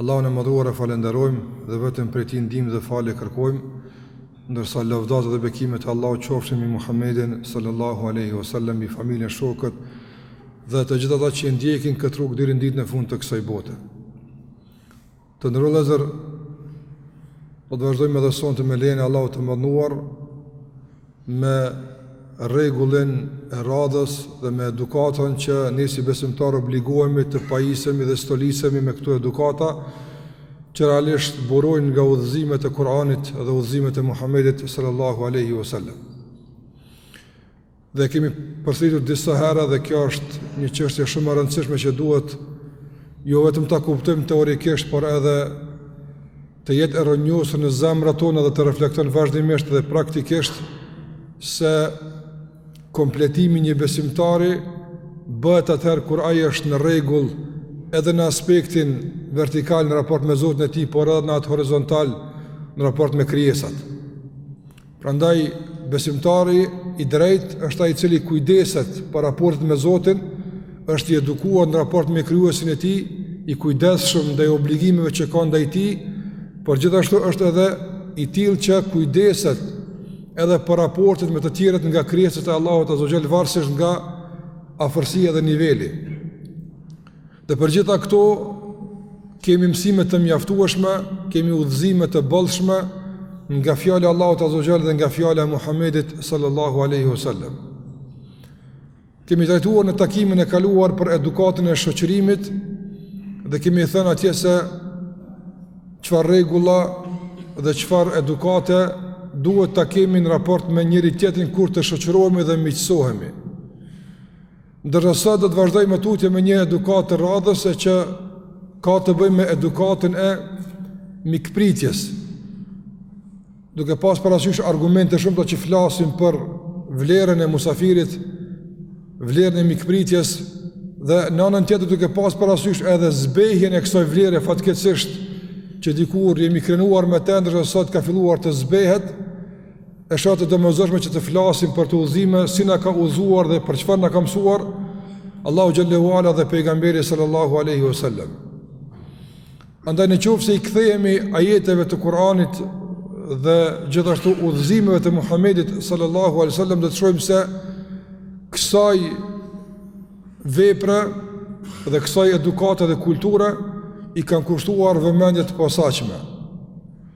Allahun e Madhëruar e falënderojmë dhe vetëm prej Tij ndihmë dhe falje kërkojmë, ndërsa lavdatat dhe bekimet e Allahut qofshin mbi Muhammedin sallallahu alaihi wasallam, mbi familjen, shokët dhe të gjithë ata që e ndjekin këtë rrugë deri në ditën e fundit të kësaj bote. Të nderuar vëllezër do të vazhdojmë edhe sonte me lejen e Allahut të Madhëruar me rregullin e radhës dhe me edukatën që ne si besimtarë obligohemi të pajisemi dhe stolisemi me këto edukata që realisht burojnë nga udhëzimet e Kur'anit dhe udhëzimet e Muhamedit sallallahu alaihi wasallam. Dhe e kemi përsëritur disa herë dhe kjo është një çështje shumë e rëndësishme që duhet jo vetëm ta kuptojmë teorikisht, por edhe të jetë e rrënjosur në zemrat tona dhe të reflekton vazhdimisht dhe praktikisht se kompletimi i një besimtari bëhet atëherë kur ai është në rregull edhe në aspektin vertikal në raport me Zotin e tij, por edhe në atë horizontal në raport me krijesat. Prandaj besimtari i drejtë është ai i cili kujdeset për raportin me Zotin, është i edukuar në raport me krijuesin e tij, i kujdesshëm ndaj obligimeve që ka ndaj tij, por gjithashtu është edhe i tillë që kujdeset edhe për raportet me të tjerët nga krijesat e Allahut azze ue xhel varësisht nga afërsia dhe niveli. Dhe për gjitha këto, kemi mësime të mjaftueshme, kemi udhëzime të bollshme nga fjala e Allahut azze ue xhel dhe nga fjala e Muhammedit sallallahu aleyhi wasallam. Kemi trajtuar në takimin e kaluar për edukatën e shoqërimit dhe kemi thënë atje se çfarë rregulla dhe çfarë edukate duhet të kemi në raport me njëri-tjetrin kur të shoqërohemi dhe miqësohemi. Ndërsa sot do të vazhdojmë më tutje me një edukatë të radhës e që ka të bëjë me edukatën e mikpritjes. Duke pas parasysh argumente të shumta që flasin për vlerën e musafirit, vlerën e mikpritjes, dhe në anën tjetër duke pas parasysh edhe zbehjen e kësaj vlere fatkeqësisht që dikur jemi krenuar me të ndërsa sot ka filluar të zbehet, E shoh të domosdoshme që të flasim për të udhëzime si na ka udhëzuar dhe për çfarë na ka mësuar Allahu xhel-le ue ala dhe pejgamberi sallallahu alaihi wasallam. Andaj në qoftë se i kthehemi ajeteve të Kuranit dhe gjithashtu udhëzimeve të Muhamedit sallallahu alaihi wasallam do të shohim se kësaj vepre dhe kësaj edukate dhe kulture i kanë kushtuar vëmendje të posaçme.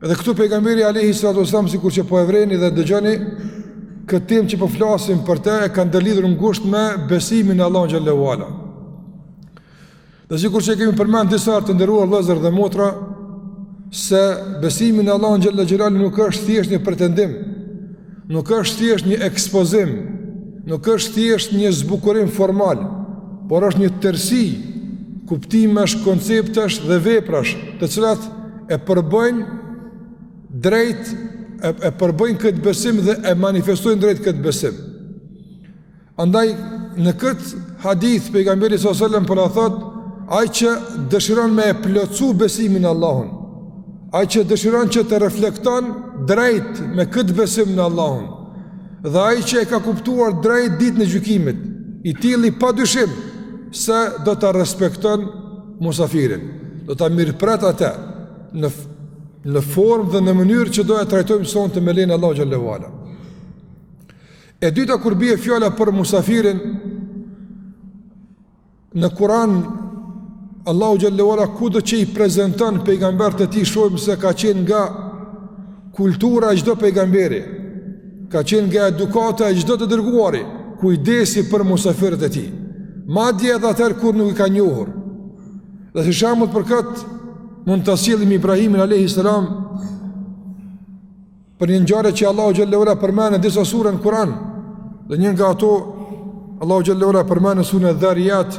Edhe këtu pejgamberi alejhi salatu ue selam sikur që po e vreni dhe dëgjoni këtë temë që po flasim për të e ka ndërlidhur ngushtë me besimin në Allahun xhele ue ala. Dhe sikur që kemi përmend disa herë të nderuar vëllezër dhe motra se besimi në Allahun xhele ue ala nuk është thjesht një pretendim, nuk është thjesht një ekspozim, nuk është thjesht një zbukurim formal, por është një tërësi kuptimesh, konceptesh dhe veprash, të cilat e përbëjnë drejt e, e përbëjnë këtë besim dhe e manifestojnë drejt këtë besim. Andaj në këtë hadith pejgamberi salallahu alejhi ue selem po na thotë ai që dëshiron me e plotsu besimin në Allahun, ai që dëshiron që të reflekton drejt me këtë besim në Allahun, dhe ai që e ka kuptuar drejt ditën e gjykimit, i tilli pa dyshim se do ta respekton musafirin, do ta mirëpret atë në në formë dhe në mënyrë që do e trajtojmë sonte me lejen e Allahut xhele ue ala. E dyta kur bie fjala për musafirin në Kur'an Allahu xhele ue ala kudo që i prezenton pejgamberët e tij shohim se ka qenë nga kultura e çdo pejgamberi ka qenë nga edukata e çdo të dërguari, kujdesi për musafirët e tij. Madje edhe atëherë kur nuk i ka njohur. Dhe si shembull për këtë mund ta sjellim Ibrahimin alejhi selam për një ngjarje që Allahu xhele ue ala e përmend në disa sure në Kur'an. Dhe një nga ato Allahu xhele ue ala e përmend në suren Dharijat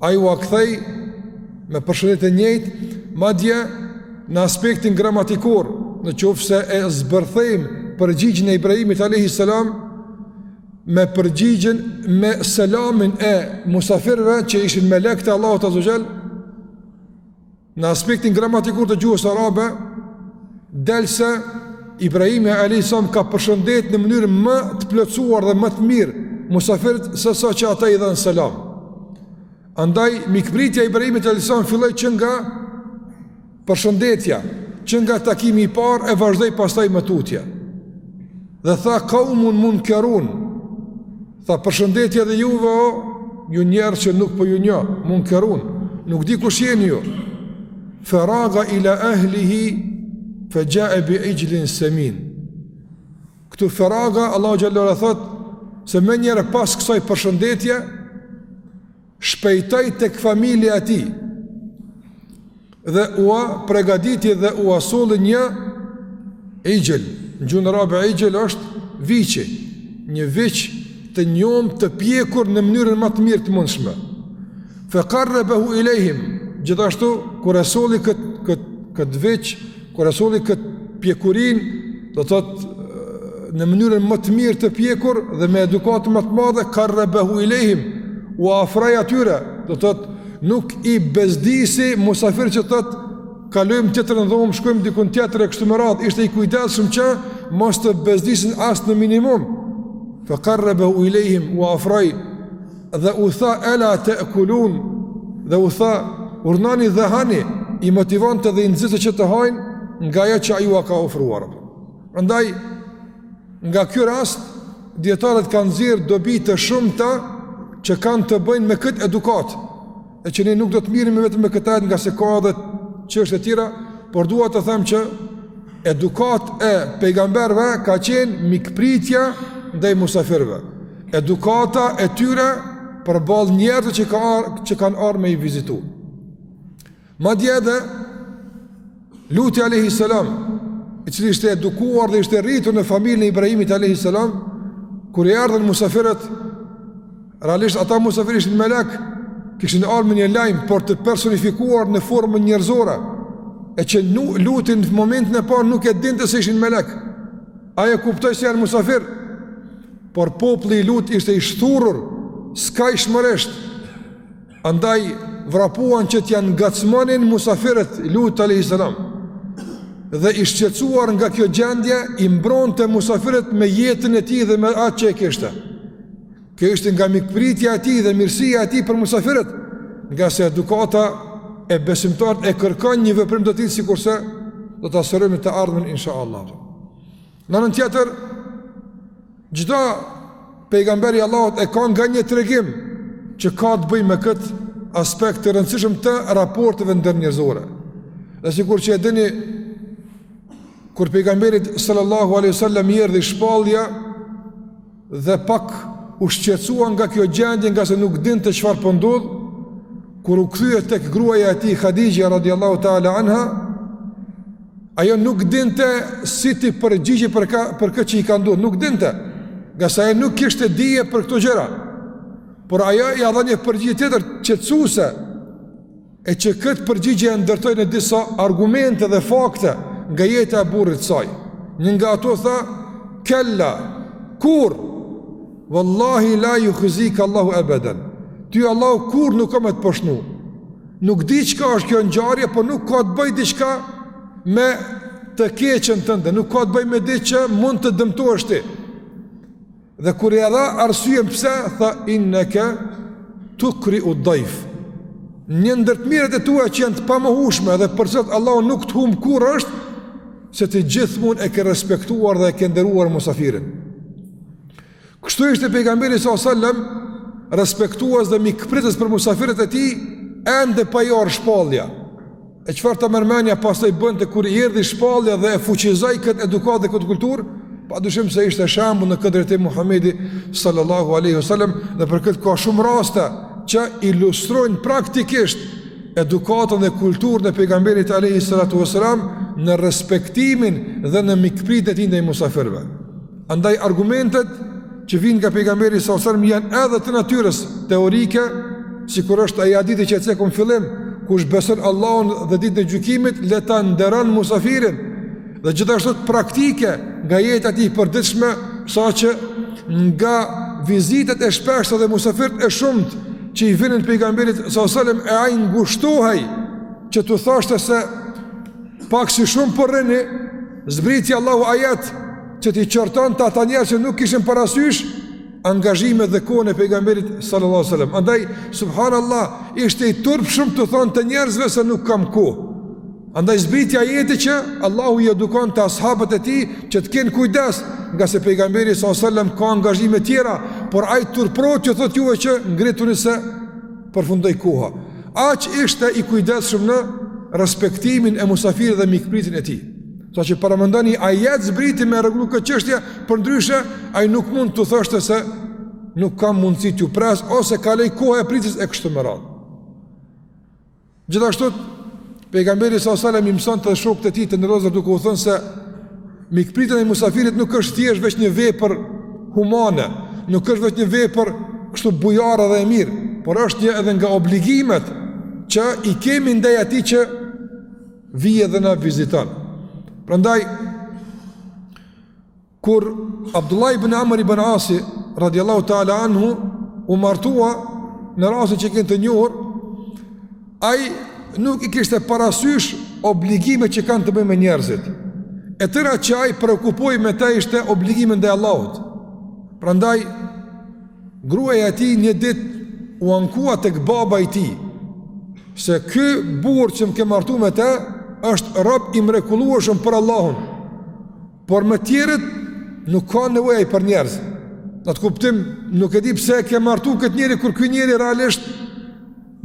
Ai ua kthej me përshëndetje të njëjtë, madje në aspektin gramatikor, në qoftë se e zbërthejmë përgjigjen e Ibrahimit alejhi selam me përgjigjen me selamin e musafirëve që ishin melekët e Allahut azze ue xhel, Në aspektin gramatikor të gjuhës arabe, del se Ibrahimi alejhi selam ka përshëndet në mënyrë më të plotësuar dhe më të mirë musafirët sesa që ata i dhenë selam. Andaj, mikpritja e Ibrahimit alejhi selam filloi që nga përshëndetja, që nga takimi i parë e vazhdoi pastaj më tutje. Dhe tha, kaumun munkerun, Tha përshëndetje edhe juve o ju njerëz që nuk po ju njoh Munkerun Nuk di kush jeni ju Feraga ila ehlihi Fexhae bi ixhlin semin Këtu feraga Allahu xhele ue ala thotë se menjëherë pas kësaj përshëndetje shpejtoi tek familja e tij dhe ua pregaditi dhe ua solli një ixhl, në gjuhën arabe ixhl është viçi, një viç të njomë të pjekur në mënyrën më të mirë të mundshme. Fekarrabehu ilejhim, gjithashtu kur e solli kët kët kët viç Kur e solli këtë pjekurin, do të thotë në mënyrën më të mirë të pjekur dhe me edukatë më të madhe karrebehu ilejhim u afroi atyre, do të thotë nuk i bezdisi musafir që thotë kalojmë tjetrën dhomë, shkojmë dikun tjetër e kështu me radhë, ishte i kujdesshëm që mos të bezdisin as në minimum. Fe karrebehu ilejhim u afroi Dhe u tha ela te'kulun dhe u tha urdhnoni dhe hani i motivonte dhe i nxiste që të hanë nga ajo që ai ua ka ofruar. Andaj, nga ky rast, dijetarët kanë nxjerrë dobi të shumta që kanë të bëjnë me këtë edukatë. e që ne nuk do të mirremi vetëm me këtë ajet ngase ka edhe çështje të tjera, por dua të them që edukatë e pejgamberëve ka qenë mikpritja ndaj musafirëve. Edukata e tyre përballë njerëzve që, ka që kanë ardhë me i vizitu. Madje edhe, Luti alayhi salam, i cili ishte edukuar dhe ishte rritur në familjen e Ibrahimit alayhi salam, kur i ardhën musafirët, realisht ata musafirë ishin melek, kishin ardhur me një lajm por të personifikuar në formën njerëzore, e që Luti në momentin e parë nuk e dinte se ishin melek. Ai e kuptoi se janë musafirë. Por populli i Lutit ishte i shthurur skajshmërisht. Andaj vrapuan që t'ia ngacmonin musafirët Lutit alayhis salam. Dhe i shqetësuar nga kjo gjendje, i mbronte musafirët me jetën e tij dhe me atë që e kishte. Kjo ishte nga mikpritja e tij dhe mirësia e tij për musafirët, ngase edukata e besimtarit e kërkon një veprim të tillë sikurse do ta sqarojmë në të ardhmen inshallah. Në anën tjetër, çdo pejgamber i Allahut e ka nga një tregim që ka të bëjë me këtë aspekt të rëndësishëm të raporteve ndërnjerëzore. Dhe sikur që e dini, kur pejgamberit sallallahu aleyhi sallam i erdi shpallja, dhe pak u shqetësua nga kjo gjendje ngase nuk dinte çfarë po ndodh, kur u kthye tek gruaja e tij Hadixhe radhiyallahu taala anha, ajo nuk dinte si t'i përgjigjej për ka, për këtë që i ka ndodhur, nuk dinte, ngase ajo nuk kishte dije për këto gjëra. Por ajo ia dha një përgjigje tjetër qetësuese. E që këtë përgjigje e ndërtoi në disa argumente dhe fakte nga jeta e burrit të saj. Një nga ato tha, kella, kurrë, vallahi la juhzike Allahu ebeden, ty Allahu kurrë nuk ka me të poshtnu. Nuk di çka është kjo ngjarje, po nuk ka të bëjë diçka me të keqen tënde, nuk ka të bëjë me diç që mund të dëmtohesh ti. Dhe kur i dha arsyen pse, tha inneke tukri u dajf. Një ndër të mirat e tua që janë të pamohueshme dhe për të cilat Allahu nuk të humb kurrë është se ti gjithmonë e ke respektuar dhe e ke nderuar musafirin. Kështu ishte pejgamberi sa sallam respektues dhe mikpritës për musafirët e tij ende pa i ardh shpallja. E çfarë ta merr mendja pastaj bënte kur i erdhi shpallja dhe e fuqizoi këtë edukatë dhe këtë kulturë, padyshim se ishte shembull në këtë drejtim Muhammedi sallallahu aleyhi sallam dhe për këtë ka shumë raste që ilustrojnë praktikisht edukatën dhe kulturën e pejgamberit aleyhi sallatu sallam në respektimin dhe në mikpritjen e tij ndaj musafirëve. Andaj argumentet që vijnë nga pejgamberi sa selam janë edhe të natyrës teorike, sikur është ai hadithi që e cekëm në fillim, kush beson Allahun dhe ditën e gjykimit, le ta nderon musafirin. Dhe gjithashtu praktike nga jeta e tij përditshme, saqë nga vizitat e shpeshta dhe musafirët e shumtë që i vinin pejgamberit sa selam e ai ngushtohej që t'u thoshte se pak si shumë po rrini Zbriti Allahu ajet që t'i qortonte ata njerëz që nuk kishin parasysh angazhimet dhe kohën e pejgamberit sallallahu sallam. Andaj, subhanallah, ishte i turpshëm t'u thonte njerëzve se nuk kam kohë. Andaj zbriti ajeti që Allahu i edukonte ashabët e tij që të kenë kujdes ngase pejgamberi sallallahu sallam ka angazhime tjera, por ai turpërohet që t'ju thotë juve që ngrituni se përfundoi koha, aq ishte i kujdesshëm në respektimin e musafirit dhe mikpritjen e tij. Saqë paramendoni ajet zbriti me rregullu këtë çështje, përndryshe ai nuk mund t'u thoshte se nuk kam mundësi t'ju pres ose kaloi koha e pritjes e kështu me radhë. Gjithashtu pejgamberi sallallahu alajhi wasallam i mësonte shokët e tij të nderuar duke u thënë se mikpritja e musafirit nuk është thjesht veç një vepër humane, nuk është veç një vepër kështu bujare dhe e mirë, por është një edhe nga obligimet që i kemi ndaj atij që vjen edhe na viziton. Prandaj Kur Abdullah ibn Amr ibn Asi radiallahu ta'ala anhu u martua në rastin që e kemi të njohur, ai nuk i kishte parasysh obligimet që kanë të bëjnë me njerëzit. E tëra që ai preokupohej me të ishte obligime ndaj Allahut. Prandaj gruaja e tij një ditë u ankua tek baba i tij se ky burrë që më ke martu me të është rob i mrekullueshëm për Allahun. Por me tjerët nuk ka nevojë për njerëz. Në atë kuptim, nuk e di pse e ke martu këtë njeri, kur ky njeri realisht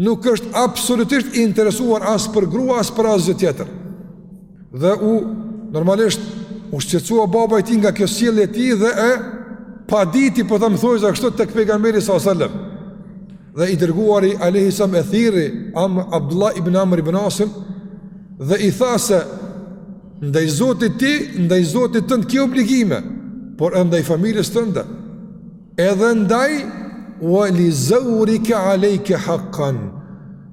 nuk është absolutisht i interesuar as për grua, as për asgjë tjetër. Dhe u, normalisht, u shqetsua baba i tij nga kjo sjellje e tij dhe e paditi, po them në thonjëza kështu tek pejgamberi s.a.s. Dhe i dërguari alejhi selam e thirri Am Abdullah ibn Amr ibn Asin Dhe i tha se Ndaj zotit ti, ndaj zotit tënd ki obligime Por edhe ndaj familjes tënde Edhe ndaj Wa li zaurike alejke hakan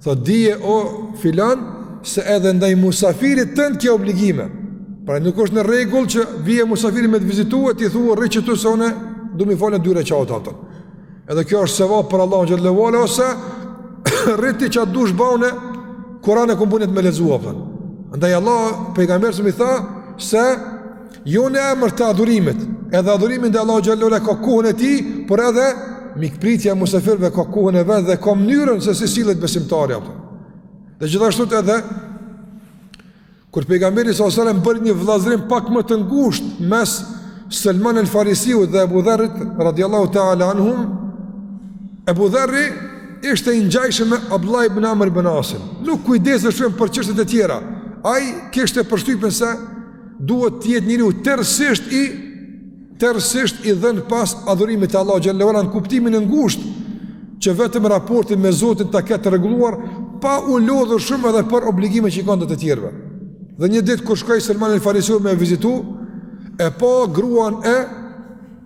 Tha dije o filan Se edhe ndaj musafirit tënd ki obligime Pra nuk është në rregull që vjen musafiri me të vizitu E ti thua rri qëtu se une Du m'i falë nja dy reqate atër Edhe kjo është sevap për Allahun xhelle ue ala ose rri ti çka dush bën, une Kur'an e kam punë me lexu, apo. Andaj Allah pejgamberi s.a.s. i tha se jo në emër të adhurimit, edhe adhurimi ndaj Allahut xhelle ue ala ka kohën e tij, por edhe mikpritja e musafirëve ka kohën e vet dhe ka mënyrën se si sillet besimtari apo. Dhe gjithashtu edhe Kur pejgamberi sallallahu alajhi wasallam bëri një vëllazërim pak më të ngushtë mes Salman al-Farisiut dhe Abu Dharrit radhiyallahu ta'ala anhum, Abu Dharri ishte i ngjashëm me Abdullah ibn Amr ibn Asin. Nuk kujdesej shumë për çështjet e tjera. Ai kishte përshtypjen se duhet të jetë njeriu tërësisht i tërësisht i dhënë pas adhurimit të Allahut xhelle ue ala në kuptimin e ngushtë që vetëm raportin me Zotin ta ketë të rregulluar pa u lodhur shumë edhe për obligime që i ka ndaj të tjerëve. Dhe një ditë kur shkoi Selman al-Farisiu me vizitu, e pa gruan e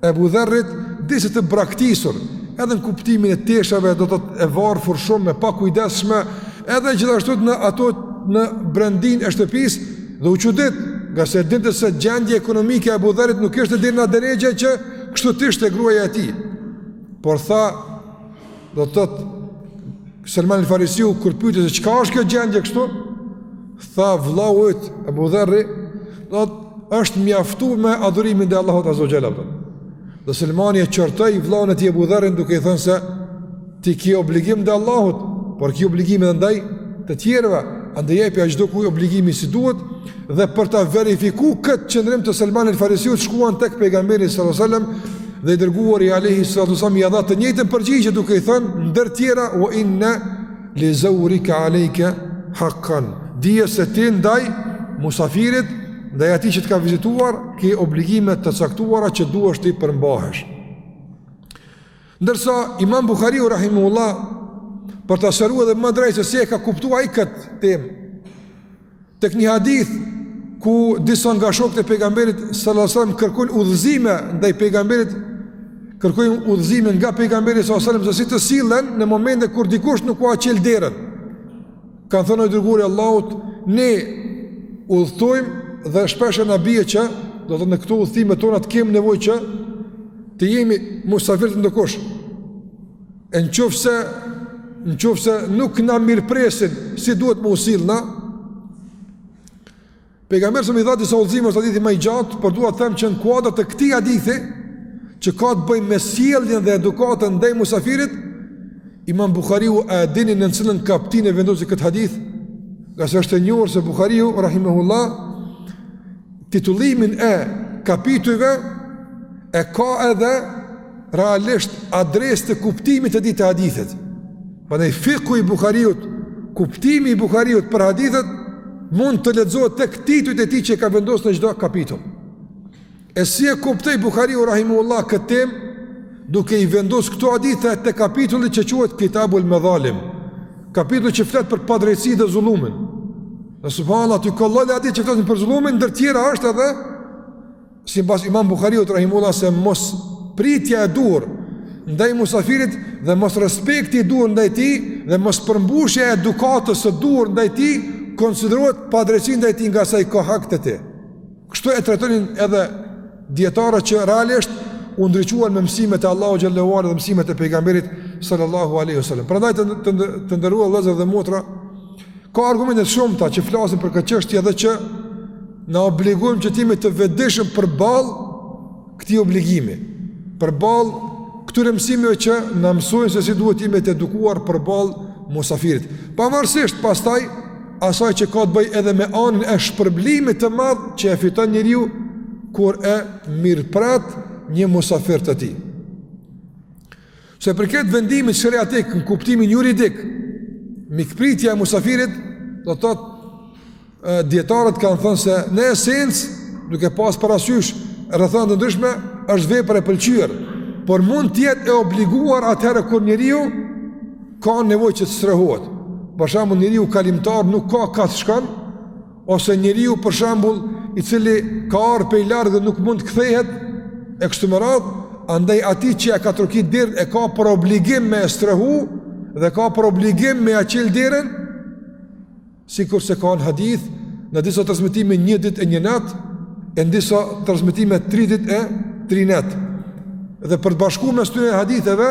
Ebu Dherrit disi të braktisur, edhe në kuptimin e teshave do të thotë e varfër shumë, e pakujdesshme, edhe gjithashtu në ato në brendinë e shtëpisë, Dhe u çudit, ngase dinte se gjendja ekonomike e Abu Dharrit nuk ishte deri n'atë derexhe që kështu të ishte gruaja e tij. Por tha, do të thotë Salman al-Farisiu kur pyeti se çka është kjo gjendje kështu, tha vllau yt Abu Dharri, do të thotë është mjaftu me adhurimin ndaj Allahut Azza wa Jalla. Dhe Selmani e qortoi vëllain e tij Abu Dharrin duke i thënë se ti ke obligim ndaj Allahut, por ke obligim edhe ndaj të tjerëve, andaj jepja çdokujt obligimin si duhet dhe për ta verifiku këtë qëndrim të Selman al-Farisiut shkuan tek pejgamberi sallallahu alajhi wasallam dhe i dërguari alaihi salatu wasallam ia dha të njëjtën përgjigje duke i thënë ndër tjera wa inna li zawrika alayka haqqan dije se ti ndaj musafirit ndaj atij që të ka vizituar ke obligime të caktuara që duhesh t'i përmbahesh ndërsa Imam Buhariu rahimahullah për ta sqaru edhe më drejt se si e ka kuptuar ai këtë temë Tek një hadith ku disa nga shokët e pejgamberit sallallahu alajhi wasallam kërkojnë udhëzime ndaj pejgamberit kërkojnë udhëzime nga pejgamberi sallallahu alajhi wasallam se si të sillen në momente kur dikush nuk ua çel derën. Kanë thënë o i dërguari Allahut, ne udhëtojmë dhe shpesh na bie që do të në këto udhëtime tona të kemi nevojë që të jemi musafir te ndokush. E në qoftë se, në qoftë se nuk na mirëpresin, si duhet me u sill na, Pejgamberi sa më i dha disa udhëzime është hadithi ma i gjatë, por dua të them që në kuadër të këtij hadithi që ka të bëjë me sjelljen dhe edukatën ndaj musafirit, Imam Buhariu a e dini nën cilën kaptinë e vendosi këtë hadith, ngase është e njohur se Buhariu rahimahullah titullimin e kapitujve e ka edhe realisht adresë të kuptimit të tij te hadithet. Prandaj fikhu i Buhariut, kuptimi i Buhariut për hadithet, mund të lexohet tek titujt e tij që i ka vendos në çdo kapitull. E si e kuptoi Buhariu Rahimehullah këtë temë, duke i vendos këto hadithe te kapitulli që quhet Kitabul Medhalim, kapitulli që flet për padrejtësi dhe zullumin. Në subhanallah, te krejt ato hadithet që folin për zullumin, ndër tjera është edhe Simbas imam Buhariut rahimehullah se mospritja e duhur ndaj musafirit dhe mosrespekti i duhur ndaj tij dhe mospërmbushja e edukatës së duhur ndaj tij konsiderohet padrejtësi ndaj tij ngase ai ka hak te ti. Kështu e trajtonin edhe dijetarët që realisht u ndriçuan me mësimet e Allahut xhelle ue ala dhe mësimet e pejgamberit sallallahu aleyhu sallam. Prandaj të, të, të nderuar vëllezër dhe motra, Ka argumente të shumta që flasin për këtë çështje edhe që na obligojnë që të jemi të vetëdijshëm përballë këtij obligimi, përballë këtyre mësimeve që na mësojnë se si duhet të jemi të edukuar përballë musafirit. Pavarësisht pastaj asaj që ka të bëj edhe me anën e shpërblimit të madh që e fiton njeriu kur e mirëpret një musafir të tij. Sa i përket vendimit sheriatik në kuptimin juridik, mikpritja e musafirit do të thotë dijetarët kanë thënë se në esencë, duke pas parasysh rrethana të ndryshme, është vepër e pëlqyer, por mund të jetë e obliguar atëherë kur njeriu ka nevojë që të strehohet. Për shembull, njeriu kalimtar nuk ka kah të shkon, ose njeriu për shembull i cili ka ardhur prej larg dhe nuk mund të kthehet e kështu me radhë, andaj atij që ia ka trokit derën e ka për obligim me e strehu dhe e ka për obligim me ia çil derën, sikurse ka në hadith, në disa transmetime një ditë e një natë, e në disa transmetime tri ditë e tri net. Dhe për të bashkuar mes këtyre haditheve,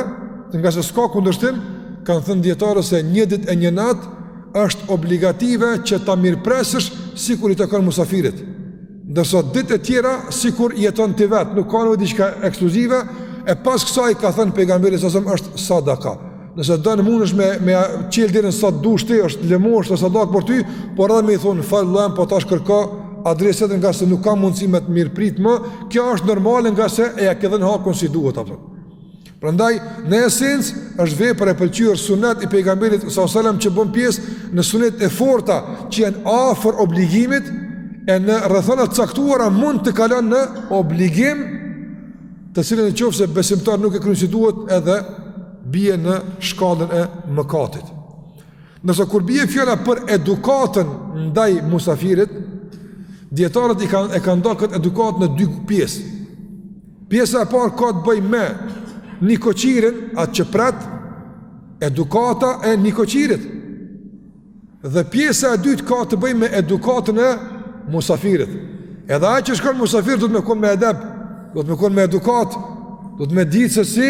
ngase s'ka kundërshtim, kanë thënë dietarë se një ditë e një natë është obligative që ta mirëpresësh sikur i takon musafirit. Ndërsa ditë e tjera sikur jeton ti vet, nuk ka nevojë diçka ekskluzive, e pas kësaj ka thënë pejgamberi sa sëm është sadaka. Nëse don mundesh me qëndru deri sa dush ti, është lëmosh ose sadaka për ty, por edhe me i thon falemnderit, po tash kërko adresën nga se nuk kam mundësi me të mirëprit më. Kjo është normale nga se ia ke dhënë hakun si duhet apo. Prandaj në esencë është vepër e pëlqyer sunet i pejgamberit sallallahu alajhi wasallam që bën pjesë në sunet e forta që janë afër obligimit e në rrethana të caktuara mund të kalon në obligim të cilën në qoftë se besimtari nuk e kryn si duhet edhe bie në shkallën e mëkatit. Ndërsa kur bie fjala për edukatën ndaj musafirit, dijetarët i kanë e kanë nda këtë edukatë në dy pjesë. Pjesa e parë ka të bëjë me nikoqirin, atë që pret, edukata e nikoqirit. Dhe pjesa e dytë ka të bëjë me edukatën e musafirit. Edhe ai që shkon musafir duhet me kon me edep, duhet me kon me edukatë, duhet me ditë se si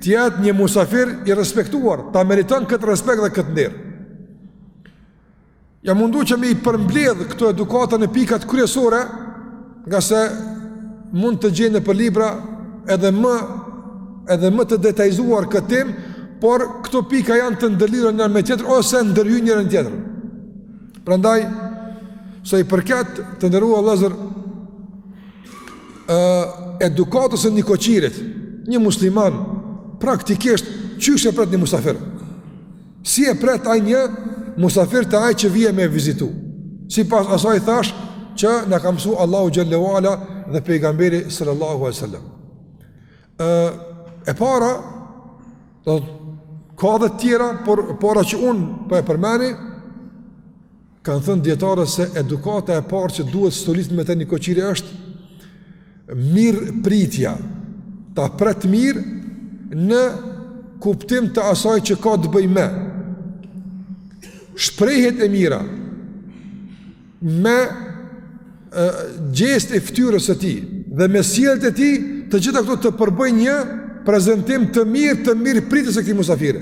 të jetë një musafir i respektuar, ta meriton këtë respekt dhe këtë nder. Jam mundu që me i përmbledh këto edukata në pikat kryesore, nga se mund të gjeni nëpër libra edhe më, edhe më të detajizuar këtë temë, por këto pika janë të ndërlidhura njëra me tjetrën, ose ndërhyn njëra në tjetrën. Prandaj, sa i përket të nderuar vllezër edukatës së nikoqirit, një musliman, praktikisht, qysh e pret një musafir. Si e pret ai një musafir të ai që vjen me e vizitu? Sipas asaj thash që na ka msu Allahu xhelle ve ala dhe pejgamberi sallallahu a sallam. E para, do, ka edhe tjera, por e para që unë po e përmendi, Kanë thënë dijetarët se edukata e parë që duhet stolit me të nikoqiri është mirëpritja, ta pret mirë në kuptim të asaj që ka të bëjë me shprehjet e mira me gjestet e ftyrës së tij dhe me sjelljet e tij të gjitha këto të përbëjnë një prezentim të mirë të mirëpritjes së këtij musafiri.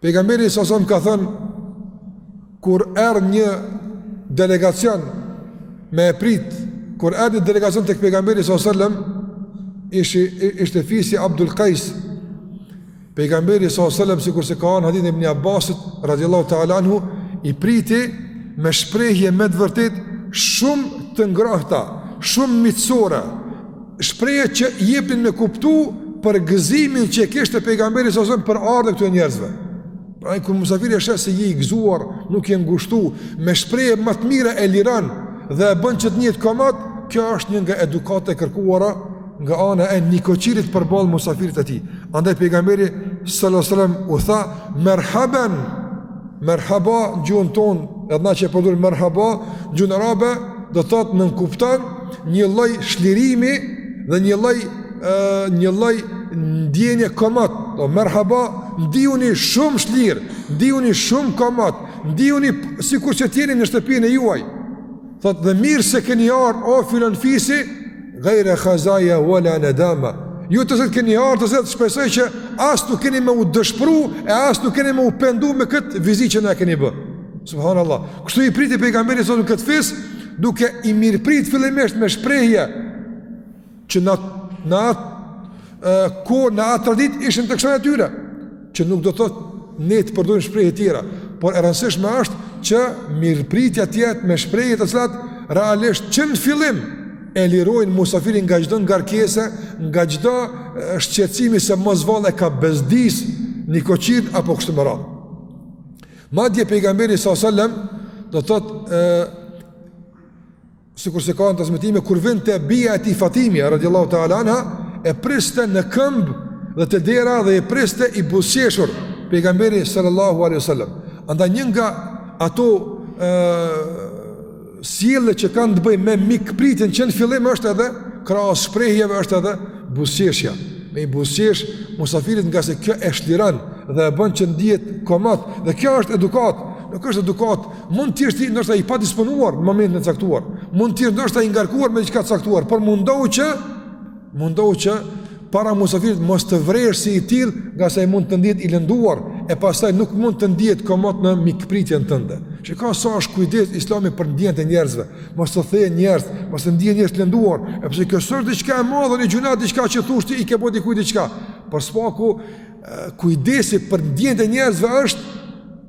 Pejgamberi sa sa lëm ka thënë kur erdh një delegacion me e prit, kur erdh një delegacion tek pejgamberi sa sa lëm ishi ishte fisi Abdul Qais. Pejgamberi sa sa lëm sikurse ka në hadith ibn Abbasit radhiyallahu ta'ala anhu i priti me shprehje me të vërtet shumë të ngrohta, shumë miqësore. shprehje që jepnin me kuptu për gëzimin që e kishte pejgamberi sallallahu alejhi ve selem për ardhjen e këtyre njerëzve. Pra kur musafiri e sheh se je i gëzuar, nuk je ngushtu, me shprehje më të mira e liron dhe e bën që të ndihet komod, kjo është një nga edukatat e kërkuara nga ana e nikoqirit përballë musafirit të tij. Andaj pejgamberi sallallahu alajhi wasallam u tha merhaban merhaba n'gjuhën tonë edhe na që e përdorim merhaba n'gjuhën arabe do të thotë nënkupton një lloj shlirimi dhe një lloj një lloj ndjenje komod, o merhaba, ndihuni shumë shlirë, ndihuni shumë komod, ndihuni sikur që të jeni në shtëpinë juaj. Thotë dhe mirë se keni ardh o filan fisi, ghaira khazaja wala nadama. Ju të zot keni ardhur, zot shpresoj që as nuk keni me u dëshpru e as nuk keni me u pendu me kët vizitë që na keni bë. Subhanallah. Kështu i priti pejgamberi sa në këtë fis, duke i mirëprit fillimisht me shprehje që në në atë ku në atë traditë ishin të kësaj natyre, që nuk do të thotë ne të përdorim shprehje të tjera, por e rëndësishme është që mirëpritja të jetë me shprehje të cilat realisht që në fillim e lirojnë musafirin nga çdo ngarkese, nga çdo shqetësimi se mos vallë e ka bezdis, nikoqirin apo kështu me radhë. Madje pejgamberi sa selam do të thotë ë sikurse ka në transmetime kur vinte bija e tij Fatimia radhiyallahu ta'ala anha e priste në këmbë dhe te dera dhe e priste i buzëqeshur pejgamberi sallallahu alaihi wasallam. Andaj një nga ato ë Sjellje që kanë të bëjnë me mikpritjen që në fillim është edhe krahas shprehjeve është edhe buzëqeshja. Me i buzëqesh musafirit ngase kjo e shliron dhe e bën që ndihet komod dhe kjo është edukatë. Nuk është edukatë, mund të jesh ti ndoshta i padisponuar në momentin e caktuar. Mund të jesh ndoshta i ngarkuar me diçka të caktuar, por mundohu që mundohu që para musafirit mos të vërehesh si i tillë, ngase ai mund të ndihet i lënduar e pastaj nuk mund të ndihet komod në mikpritjen tënde. Shiko sa është kujdesur Islami për ndjenjat e njerëzve, mos të thehen njerëz, mos të ndihen njerëz të lënduar, edhe pse kjo s'është diçka e madhe një gjynah diçka që thush ti i ke bo dikujt diçka. Por së paku kujdesi për ndjenjat e njerëzve është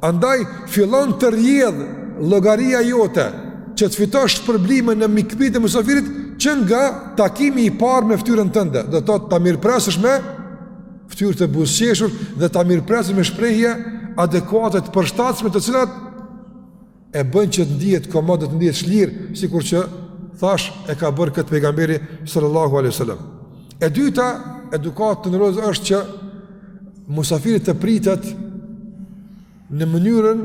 Andaj fillon të rrjedhë llogaria jote që të fitosh shpërblime në mikpritje e musafirit që nga takimi i parë me ftyrën tënde, do të thotë ta mirëpresësh me ftyrë të buzëqeshur dhe ta mirëpresësh me shprehje adekuate të përshtatshme të cilat e bën që të ndihet komod dhe të ndihet shlirë, sikur që thash e ka bërë këtë pejgamberi sallallahu alaihi wasallam. E dyta, edukatë, të nderuar vëllezër, është që musafiri të pritet në mënyrën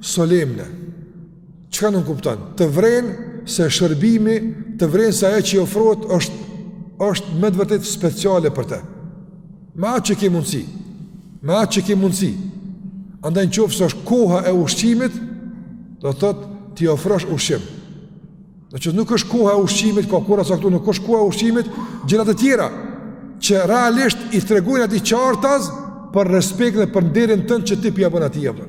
solemne. Çka nënkupton? Të vren se shërbimi, të vren se ajo që i ofrohet është është me të vërtetë speciale për të. Me atë që ke mundësi. Me atë që ke mundësi. Andaj në qoftë se është koha e ushqimit, do të thotë t'i ofrosh ushqim. Do që nuk është koha e ushqimit, ka kur a caktu nuk është koha e ushqimit, gjërat e tjera që realisht i tregojnë atij qartas për respekt dhe për nderin tënd që ti po ia bën atij apo.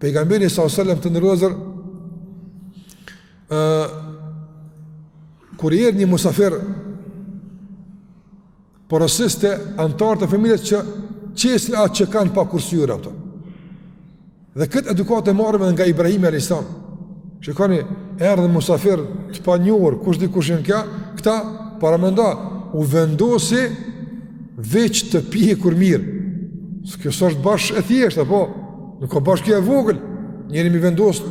Pejgamberi sallallahu alaihi wasallam, të nderuar vëllezër, kur i erdhi një musafir porosiste anëtarët e familjes që qesin atë që kanë pa kursyer, a kupton. Dhe këtë edukatë e marrim edhe nga Ibrahimi alayhis salam. Shikoni, erdhën musafirë të panjohur, kush di kush janë këta? Këta paramendo u vendosi viç të pjekur mirë. Se kjo s'është bash e thjeshtë, apo? Nuk o bash kjo e vogël, njeri m'i vendos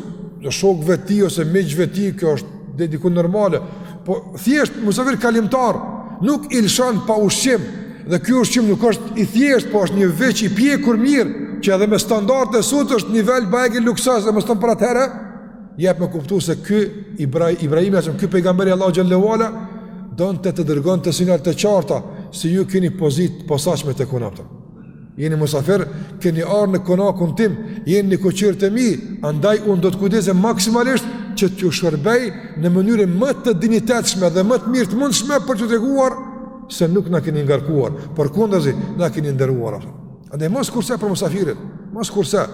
shokëve të tij ose miqve të tij, kjo është deri diku normale, po thjesht musafir kalimtar, nuk i lshon pa ushqim, dhe ky ushqim nuk është i thjeshtë, po është një viç i pjekur mirë, që edhe me standarde sot është nivel bajagi luksoz e mos t'thom për atëherë, jep me kuptu se ky Ibrahim, Ibrahimi, ky pejgamberi i Allahut xhelle ve ala, donte të dërgonte sinjale të qarta, se ju keni pozitë të posaçme tek unë, a kupton. Jeni musafir, keni ardhë në konakun tim, jeni nikoqirët e mi, andaj unë do të kujdesem maksimalisht që t'ju shërbej në mënyrë më të dinjitetshme dhe më të mirë të mundshme për t'ju treguar se nuk na keni ngarkuar, përkundrazi, na keni nderuar. Andaj mos kurse për musafirët, mos kurse,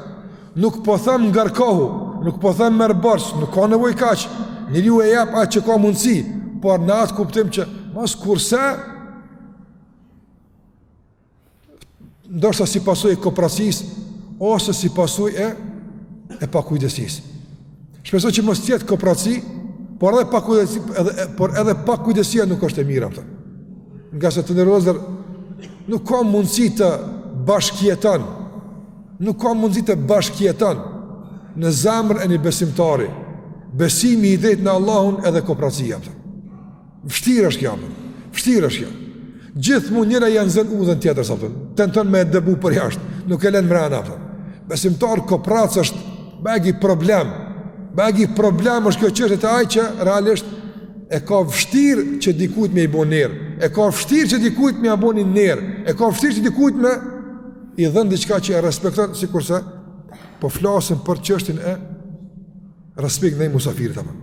nuk po them ngarkohu, nuk po them merr borxh, nuk ka nevojë kaq, njeriu e jep atë që ka mundësi, por në atë kuptim që mos kurse ndoshta si pasojë e kopracisë ose si pasojë e e pakujdesisë. Shpresoj që mos jetë kopraci, por edhe pakujdesi, edhe por edhe pakujdesia nuk është e mirë, a kupton. Ngase të nderuar vëllezër nuk ka mundësi të bashkjeton. Nuk ka mundësi të bashkjeton në zemrën e një besimtari. Besimi i drejtë në Allahun edhe kopracia, a kupton. Vështirë është kjo. Vështirë është kjo. Gjithmonë njëra ia zën udhën tjetrës a kupton. Tenton me dëbu përjashtë, nuk e lën mbrena a kupton. Besimtar koprac është bajagi problem. Bajagi problem është kjo çështje te ai që realisht e ka vështirë që dikujt me i bo ner. E ka vështirë që dikujt me ia bo ni ner. E ka vështirë që dikujt me i dhën diçka që e respekton sikurse po flasim për çështjen e Respekt ndaj musafirit apo.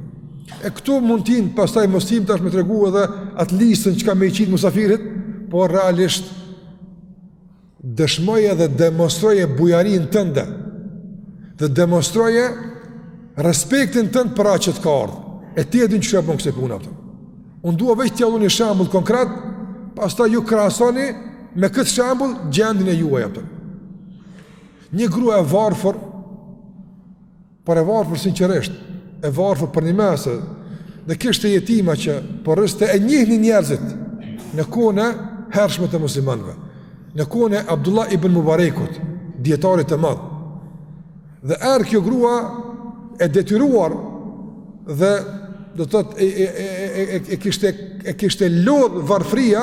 E këtu mund të hymë pastaj mos t'hymë tash me tregu edhe atë listën çka me i qit musafirit, por realisht dëshmoje dhe demonstroje bujarinë tënde dhe demonstroje respektin tënd për atë që të ka ardhë e ti e din çka bën këse puna a kupton unë dua veç t'jua jap një shembull konkret pastaj ju krahasoni me këtë shembull gjendjen e juaj a kupton. një grua e varfër Por e varfër sinqerisht, e varfër për ndihmesë, dhe kishte jetima që po rriste e njihnin njerëzit në kohën e hershme të muslimanëve, në kohën e Abdullah ibn Mubarekut, dijetarit të madh. Dhe erdh kjo grua e detyruar dhe do të thotë e, e, e, e, e, e kishte, e kishte lodhë varfria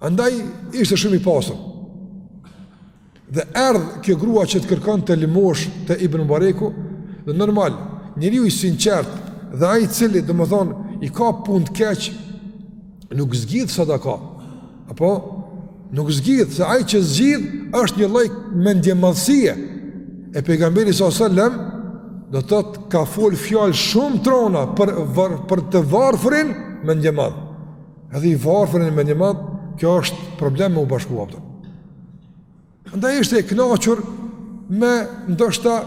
Andaj ishte shumë i pasur. Dhe erdh kjo grua që të kërkonte lëmoshë te Ibn Mubareku, dhe normal, njeriu i sinqertë, dhe ai i cili, domethënë, i ka punët keq, nuk zgjidh sadaka. Apo? Nuk zgjidh, se ai që zgjidh, është një lloj mendjemadhësie. E pejgamberi sa sëllem, do të thotë ka fol fjalë shumë t'rona për, për të varfrin mendjemadh. Edhe i varfër e mendjemadh, kjo është problem me u bashku a kupton. Andaj ishte e kënaqur me ndoshta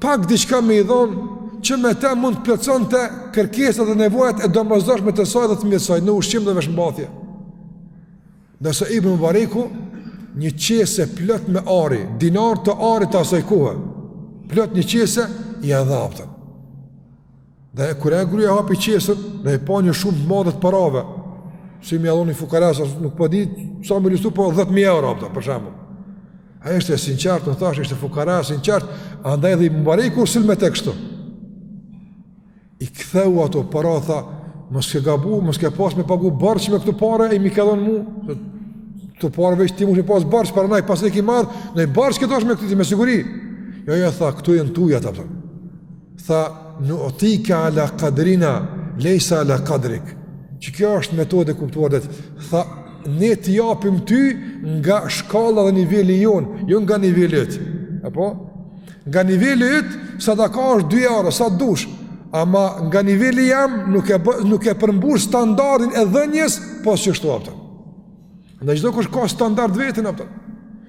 pak diçka me i dhonë, që me te mund të plotësonte kërkesat dhe nevojat e domosdoshme të saj dhe fëmijëve t'saj, në ushqim dhe veshmbathje. Ndërsa Ibn Mubareku, një qese plot me ari, dinar të ari të asaj kohe, plot një qese, ia dha a kupton. Dhe kur gruja e hapi qesen, dhe e pa një shumë të madhe t'parave, si me ia dhon ni fukarasë, nuk pa po di, sa më listu, po 10.000 euro, a kupton, për shembull. Ajo ishte e sinqertë, në thashë, ishte fukara e sinqertë, andaj dhe Ibn Mubareku u soll me te kështu. I ktheu ato para, tha, mos ke gabu, mos ke pas me pagu borxh me këto pare, e m'i ke dhon mu, këto pare veç ti mun ke pas borxh, pare naj, pas e ki marrë, naj borxh ke dasht me kthy ti, me siguri. Jo, jo, tha, këto janë tuja, a kupton. Tha, nutike ala kadrina, lejsa ala kadrik. Që kjo është metodë e kuptuar dhe të, tha, ne të japim ty nga shkalla dhe niveli jonë, jo nga niveli jot. Apo? Nga niveli jot, sadaka është dy euro, sa të dush. Ama nga niveli jam, nuk e, nuk e përmbush standardin e dhënies, pos qështu, apton. Andaj çdokush ka standard vetin, apton.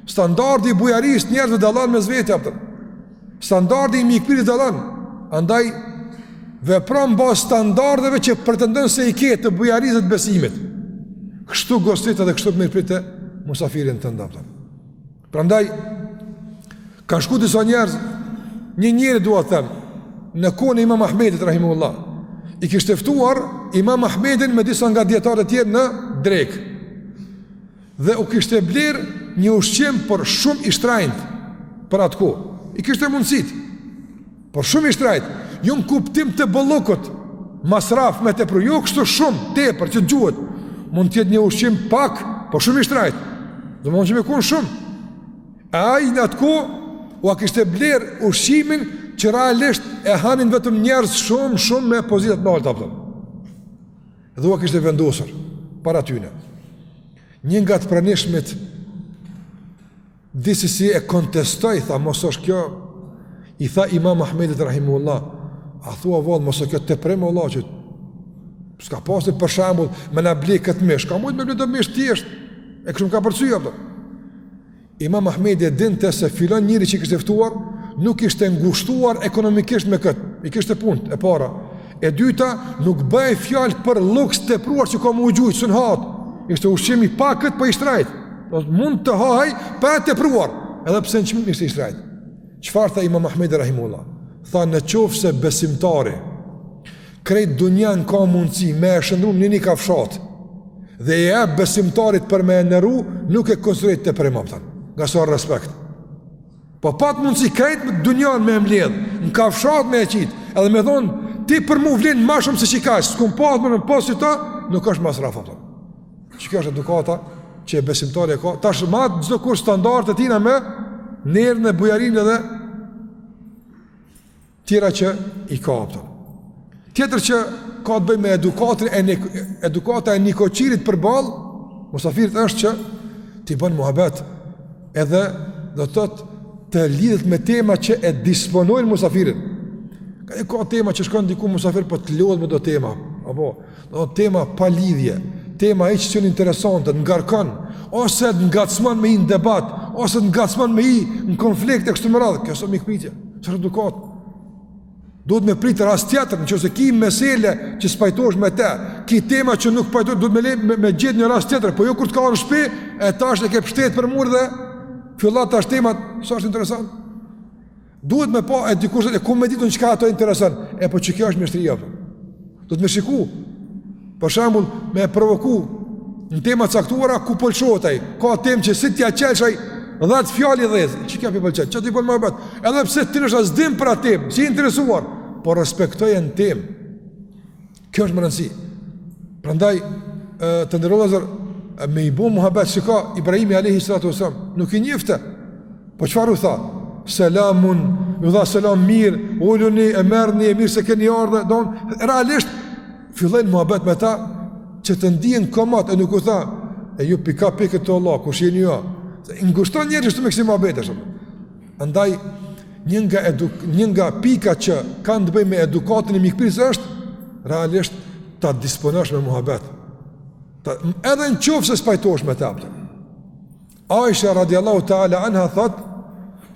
Standardi i bujarisë njerëzve dallon mes veti, apton. Standardi i mikpritjes dallon. Andaj vepron n'bazë standardeve që pretendon se i ke të bujarisë dhe të besimit. Kështu gostit edhe kështu mirëprite musafirin tënd, apton. Prandaj ka shku disa njerëz, një njeri dua të them, në kohën e Imam Ahmedit rahimehullah, i kishte ftuar Imam Ahmedin me disa nga dijetarët e tjerë në drekë. Dhe u kishte blerë një ushqim por shumë i shtrenjtë për atë kohë. I kishte mundësitë. Po shumë i shtrajt, jo në kuptim të bollokut, masraf me tepru, jo kështu shumë, tepër që gjuhet, mund të jetë një ushqim pak, po shumë i shtrajt, dhe mund që me kun shumë. E ai në atë kohë, ua kishte blerë ushqimin, që realisht e hanin vetëm njerëz shumë, shumë me pozita t'nalta, apton. Dhe ua kishte vendosur, para tyne. Një nga të pranishmit, Disi si e kontestoi, tha, mos është kjo, i tha imam Ahmedit rahimehullah, a thua vallë, mos është kjo teprim Allah që, s'ka pasë për shambull, me na ble këtë mish, ka mujtë me ble do mish thjesht, e kishëm kapërcy, apton. Imam Ahmedi e dinte se filan njeri që i kishte ftuar, nuk ishte ngushtuar ekonomikisht me këtë, i kishte punët, e para, e dyta, nuk bëhej fjalë për luks të tepruar që ka me u gjujt, s'un hahet, ishte ushqim i pakët po i shtrajt, Do të mund të hahej pa e tepruar, edhe pse në çmim ishte i shtrajt. Çfarë tha Imam Ahmed rahimehullah? Tha në qoftë se besimtari krejt dunjan ka mundësi me e shndërru në një kafshatë dhe ia jep besimtarit për me e neru nuk konsiderohet teprim, apton nga sa respekt po pat mundësi krejt me dunjan me e mledh në kafshatë me e qit edhe me thonë ti për mu vlin ma shumë se qikaq s'kum pas më në pas që ta nuk është masraf, apton Që kjo është edukata që besimtari e ka, tashma gjithkush standardet e tina me nerën e bujarinë dhe tjera që i ka apton. Tjetër që ka të bëjë me edukatën e nik edukata e nikoqirit përballë musafirit është që t'i bën muhabet edhe do të thotë të lidhet me tema që e disponojnë musafirin. Ka e ka tema që shkon diku musafir po të lodh me do tema, apo, Në tema pa lidhje, tema që s'janë interesante, ngarkon, ose të ngacman me hi në debat, ose të ngacman me hi në konflikt e kështu me radhë, kjo s'o mikpritje, s'është edukatë. Duhet me pritë rast tjetër, në qoftë se ki mesele që s'pajtohesh me te, ki tema që nuk pajtosh, duhet me, le, me, me gjetë një rast tjetër, po jo kur të ka në shpi, e tash e ke pështetë për mur dhe, fillon tash temat, s'është interesant. Duhet me pa e diku me ditun çka atë intereson. E po kjo është mjeshtria. Duhet me shiku. Për shembull, me provu në tema të caktuara ku po lshohet ai. Ka temë që si t'ia qel ai dhe të flet dhe. Çka po i pëlqen? Që t'i bën muhabet? Edhe pse ti ndoshta as din për atë temë, s'je i interesuar, po respektoje në temë. Kjo është me rëndësi. Prandaj të nderuar vëllezër me i bo muhabet si ka Ibrahimi alayhi salatu wasallam, nuk i njifte. Po çfarë u tha? Selamun, u dha selam mirë, uluni e merrni, e mirë se keni ardhur, don realisht fillon muhabet me ta që të ndihen komot e nuk u tha e ju pika pikë të Allah, kush jeni ju? Se i ngushton njerëzit me kësi muhabet ashtu. Andaj një nga eduk një nga pika që kanë të bëjnë me edukatën e mikpritjes është realisht ta disponosh me muhabet. Ta edhe në qoftë se s'pajtohesh me ta. Aisha radiallahu taala anha thotë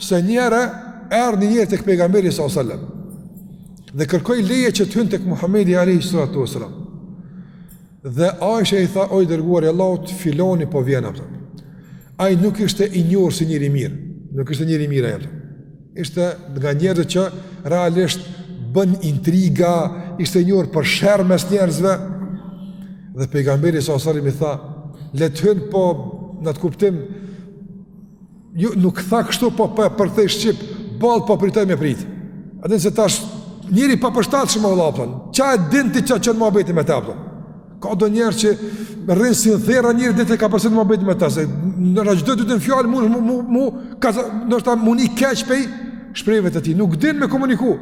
se njëherë erdhi një njeri tek pejgamberi sallallahu alajhi wasallam dhe kërkoi leje që të hyn tek Muhamedi alayhi salatu wasallam. Dhe Aisha i tha, o i dërguar i Allahut, filani po vjen apo. Ai nuk ishte i njohur si njeri i mirë, nuk ishte njeri i mirë ai. Ishte nga njerëzit që realisht bënte intriga, ishte i njohur për sherr mes njerëzve. Dhe pejgamberi sa selam i tha, le të hyn po në atë kuptim Ju nuk tha kështu po e përkthej shqip, ball po pritoj me prit. A din se tash njeri i papërshtatshëm vlla apo. Ça e din ti kah çon muhabeti me të apo. Ka do njerëz që rrin si në therra njeri deri sa kryhet muhabeti me ta se ndoshta çdo e dyta fjalë mund mu mu mu ka, ndoshta mund i keq prej shprehjeve të tij nuk din me komuniku.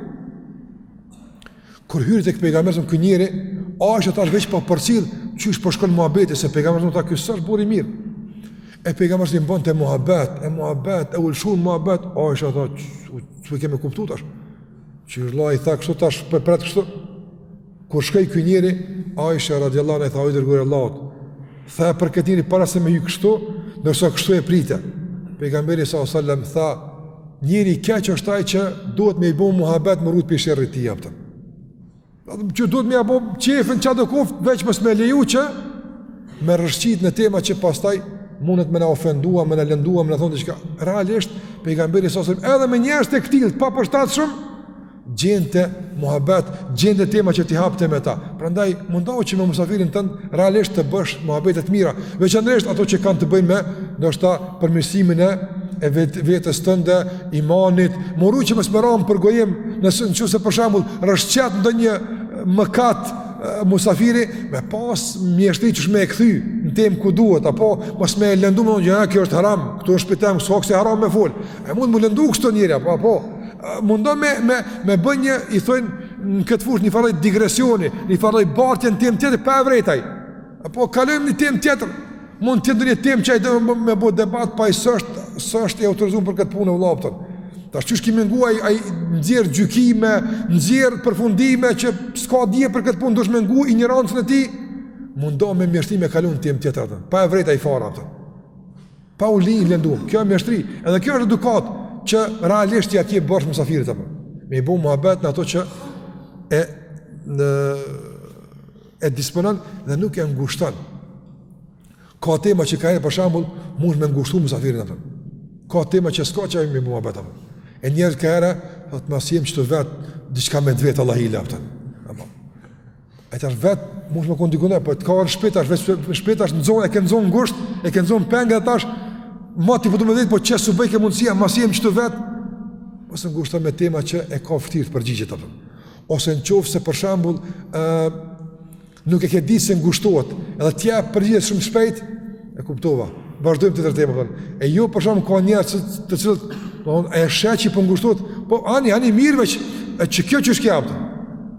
Kur hyri tek pejgamberi sa ky njeri, Aisha tash veç po përcjell qysh po shkon muhabeti se pejgamberi sa tha ky s'është burr i mirë. E pejgamberi i bënte muhabet, e muhabet, e lëshon muhabet, Aisha tha s'u kemi kuptuar tash. Qysh vllai tha kështu tash po e pret kështu. Kur shkoi ky njeri, Aisha radhiyallahu anha tha o i dërguar i Allahut. The për këtë njeri para se me hy kështu, ndërsa kështu e prite. Pejgamberi s.a.s. tha, njeri i keq është ai që duhet me i bo muhabet me u rujt prej sherrit të tij apo. Që duhet me i bo qejfin qysh do koftë, veç mos me leju që me rrëshqit në tema që pastaj mundet me na ofendua, me na lëndua, me na thonë diçka. Realisht pejgamberi sa edhe me njerëz të këtillë të papërshtatshëm gjente muhabet, gjente tema që t'i hapte me ta. Prandaj mundohu që me musafirin tënd realisht të bësh muhabete të mira, veçanërisht ato që kanë të bëjnë me ndoshta përmirësimin e e vet, vetës tënde, imanit, mundo që mos me ra në përgojim, në qoftë se për shembull rrëshqet ndonjë mëkat musafiri me pas mjeshtri qysh me e kthy në temë ku duhet, apo mos me e lëndu më në gjëna, kjo është haram, këtu në shpi teme, se haram me folë, E mund me lëndu kështu njeri, apo, apo, mundo me, me, me bën një, i thojnë, në këtë fushë një farë digresioni, një farë bartje në temë tjetër, pa e vrejt ai. Apo, kalojmë në temë tjetër, mund të jetë një temë që ai do me, me bo debat, po ai s'është, s'është i autorizum për këtë punë vlla kupton. Tash qysh ke me ngu, ai nxjerr gjykime, nxjerr përfundime, që s'ka dije për këtë punë, duhesh me ngu injorancën e tij, mundo me mjeshtri me kalu në temë tjetër, pa e vrejt ai fare, atë. Pa u lën lëndu, kjo është mjeshtri, edhe kjo është edukatë që realisht ia ke borxh musafirit apo. Me i bo muhabet në ato që e, në, e disponon dhe nuk e ngushton. Ka tema që ka e për shembull, mund me ngushtu musafirin apo. Ka tema që s'ka qef me i bo muhabet apo. E njerëzit ka herë, thotë mas jem që të vetë, diçka me të vet vlla kupton. Ai tash vet mund me kon dikun, po të ka në shtëpi tash vetë në shtëpi tash nxon e ke nxon ngusht, e ke nxon peng e tash. Mo ti futu me ditë, po çes su bëj kë mundësia, mos jem çtu vet. Mos e ngushto me tema që e ka vështirë të përgjigjet apo. Ose në qoftë se për shembull ë nuk e ke ditë se ngushtohet, edhe të jep përgjigjet shumë shpejt, E kuptova. Vazhdojmë tjetër temë thon. E jo për shembull ka njerëz që të cilët thon e sheh që po ngushtohet, po ani ani mirë veç e që kjo që shkjap.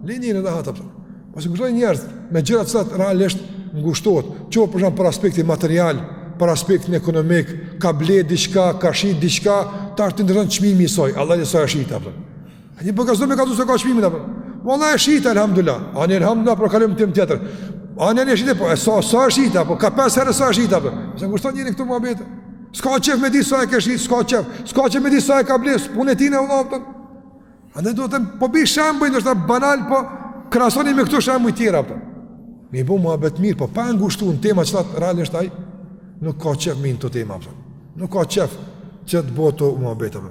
Lini rahat apo. Mos i ngushto njerëz me gjëra të cilat realisht ngushtohet, qoftë për shembull për aspektin material, për aspektin ekonomik, ka ble diçka, ka shit diçka, tash t'intereson çmimi i saj, vlla e sa e shite kupton. Një po gazu me kallzu sa ka çmimin apo. Valla e shita alhamdulillah. Ani alhamdulillah po kalojmë n'temë tjetër. Ani ani e shite po sa sa e shite apo ka pesë herë sa e shite apo. Mos e ngushto njerin me këto muhabete. S'ka çef me di sa e ke shit, s'ka çef. S'ka çef me di sa e ka ble, është punë e tij valla. Ani do të po bi shembull ndoshta banal po krahasoni me këto shembuj të tjera apo. Me i bë muhabet mirë, po pa ngushtuar tema çfarë realisht ai nuk ka çef me këto tema apo. Nuk ka çef që të bëhet muhabet apo.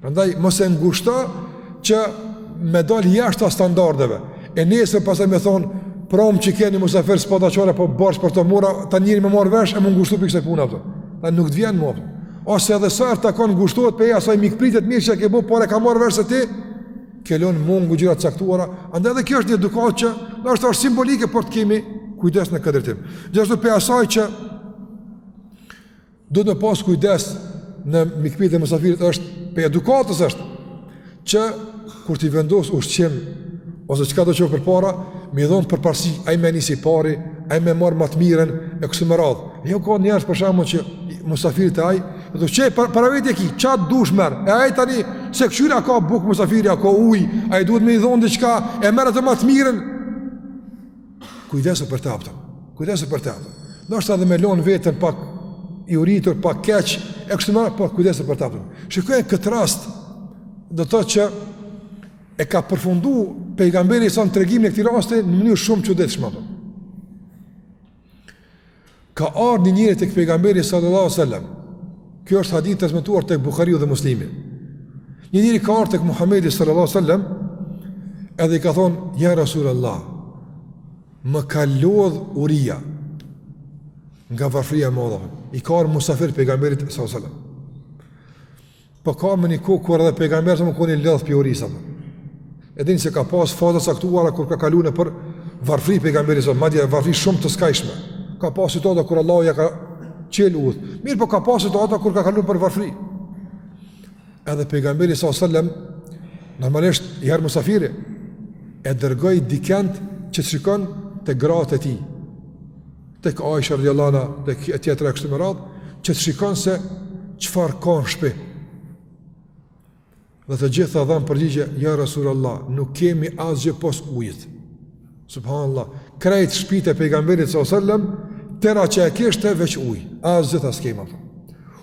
Prandaj mos e ngushto që me dal jashtë standardeve. E nesër pasaj me thënë, prom që kem musafir s'pata çare po borxh për të mora, tani me marr vesh e m'u ngushtu për kësaj pune ato. Ta nuk të vjen më. Ose edhe sa t'takon ngushtohet pe asaj mikpritje të mirë që ke bë, por e ka marr vesh se ti ke lënë mangut gjëra të caktuara. Andaj edhe kjo është një edukatë që është është simbolike për të kemi kujdes në këtë drejtim. Gjithashtu pe asaj që Duhet me pas kujdes në mikpritje musafirit është pe edukatës është që kur t'i vendos ushqim ose çka do të qoftë përpara, me i dhon përparësi, ai me nis i pari, ai me marr ma të mirën, e kështu me radhë. Jo, ka njerës për shembull që musafirit e ai, dhe t'qet për, para veti e ki, çka t'dush merr, e ai tani, s'e këqyr a ka bukë musafiri, a ka ujë, a i duhet me i dhonë diçka, e merr atë ma të mirën, Kujdesu për te pa tjetër, kujdesu për te pa tjetër. Ndoshta edhe me lonë vetën pak i uritur, pak keq, e kështu më, po kujdesu për te pa tjetër. Shikojeni këtë rast, do t'thotë që e ka përfundu pejgamberi jonë tregimin e këtij rasti në mënyrë shumë çuditshme. Ka ardhur një njeri tek pejgamberi sallallahu alaihi wasallam. Ky është hadith transmetuar tek Buhariu dhe Muslimi. Një njeri ka ardhur tek Muhamedi sallallahu alaihi wasallam edhe i ka thonë: "Ja Rasulullah, më ka lodh uria nga varfëria e madhe." I ka ardhur musafir pejgamberit sallallahu alaihi wasallam. Po ka me ni ku kur edhe pejgamberi a.s. me u kon i lodhun prej urisë. E dini se ka pas faza caktuara kur ka kalu nëpër varfri pejgamberi a.s., madje varfri shumë të skajshme. Ka pas situata kur Allahu ia ka çelë udhë. Mirëpo ka pas situata kur ka kalu nëpër varfri. Edhe pejgamberi s.a. selem, normalisht i erdh musafiri, e dërgoi dikend që të shikon te gratë e tij. tek Aisha radijallahu anha tek e tjetra e kështu me radh që të shikon se çfarë ka në shtëpi dhe të gjitha dhanë përgjigje ja Rasulullah nuk kemi asgjë pos ujit subhanallah krejt shpijat e pejgamberit sallallahu alajhi wasallam e tëra që e kishte veç ujë asgjë tha s'kemi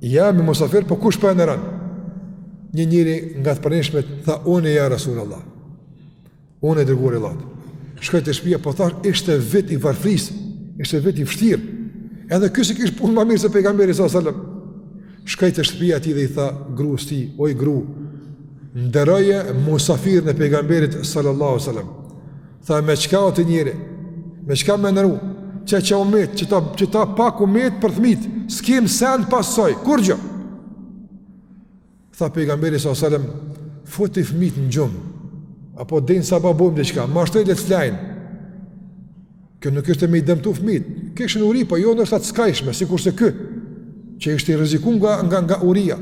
Jam musafir, po kush po e nderon? Një njëri nga të pranishmit, tha, unë ja Rasul Allah. Unë i dërguar i Allahut. Shkoi te shpia, po thashë, ishte vit i varfris, ishte vit i vështirë. Edhe ky s'i kish punë ma mirë se pejgamberi s.a.s. Shkoi te shpia e tij dhe i tha, grus tij, oj gru, nderoje musafirin e pejgamberit s.a.s. Tha me çka o ti njeri, me çka me neru, qe çka u met, qeta, qeta pak u met për fmit, s'kem sen pos uj, kurgjë? Tha pejgamberi s.a.s. Futi fmit në gjumë, apo derisa pa bojmë diçka, mashtroji le të flajnë. Kjo nuk ishte me i dëmtu fmit, ishin në uri, po jo n'atë t'skajshme, sikurse ky, që ishte i rrezikun nga, nga, nga uria.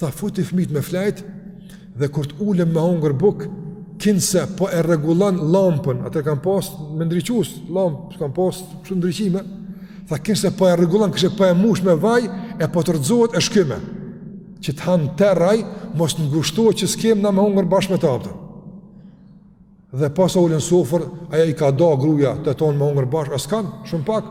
Tha futi fëmit me flajt dhe kur të ulem me hongër buk, kinse po e rregullon llampën, atë kanë pas me ndriçues, llampë kanë pas kështu ndriçime. Tha kinse po e rregullon, kishe po e mush me vaj e po të rrëzohet e shkyme. Që të han n'terr ai, mos ngushtohet që s'kem na me hongër bashkë me ta. Dhe pasi u ulën n'sofër, ai i ka da gruja të tonë me hongër bashkë, e s'kanë, shumë pak.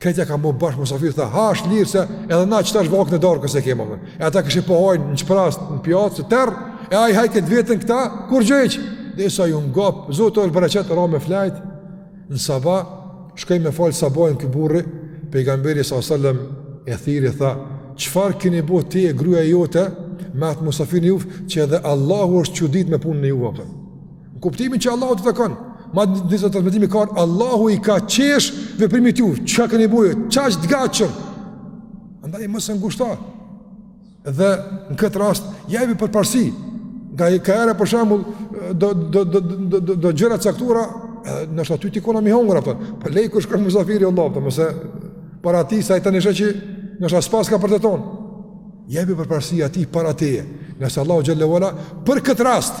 Krejt ja ka vu bashkë mysafirit, tha, ha, është lirë se edhe na qëta është vakë në darë këse kema. Dhe. E ata kishe po hajnë në t'shprazt, në pjatë, se terr, e ai hajke vetun, këta kurgjo hiç. Dhe si u ngop, zotë orë bërë qëtë, ra me flejtë, Në sabah, shkoi me falë sabahin ky burri, pejgamberi s.a.s. e thirri tha, çfarë kini bo ti e gruja jote me atë musafirin e juv, që edhe Allahu është çuditë me punën e juv, a kupton. Në kuptimin që Allahut i takon, madje disa transmetime ka, Allahu i ka qesh veprimit juv, çka kini bo, qaq të gatshëm, ndaj mësë në gushtarë. Dhe në këtë rast ja jepi përparësi. Nga ka herë për shembull do do do do do do gjëra caktuara, ndoshta ty t'ka ona mi hongër, a kupton. Po le kur shkon musafiri Allah, po mëse para ti sa i tani sheh që ndoshta s'paska për të ton. Jepi përparësi atij para teje. Ngase Allahu xhele ue ala për këtë rast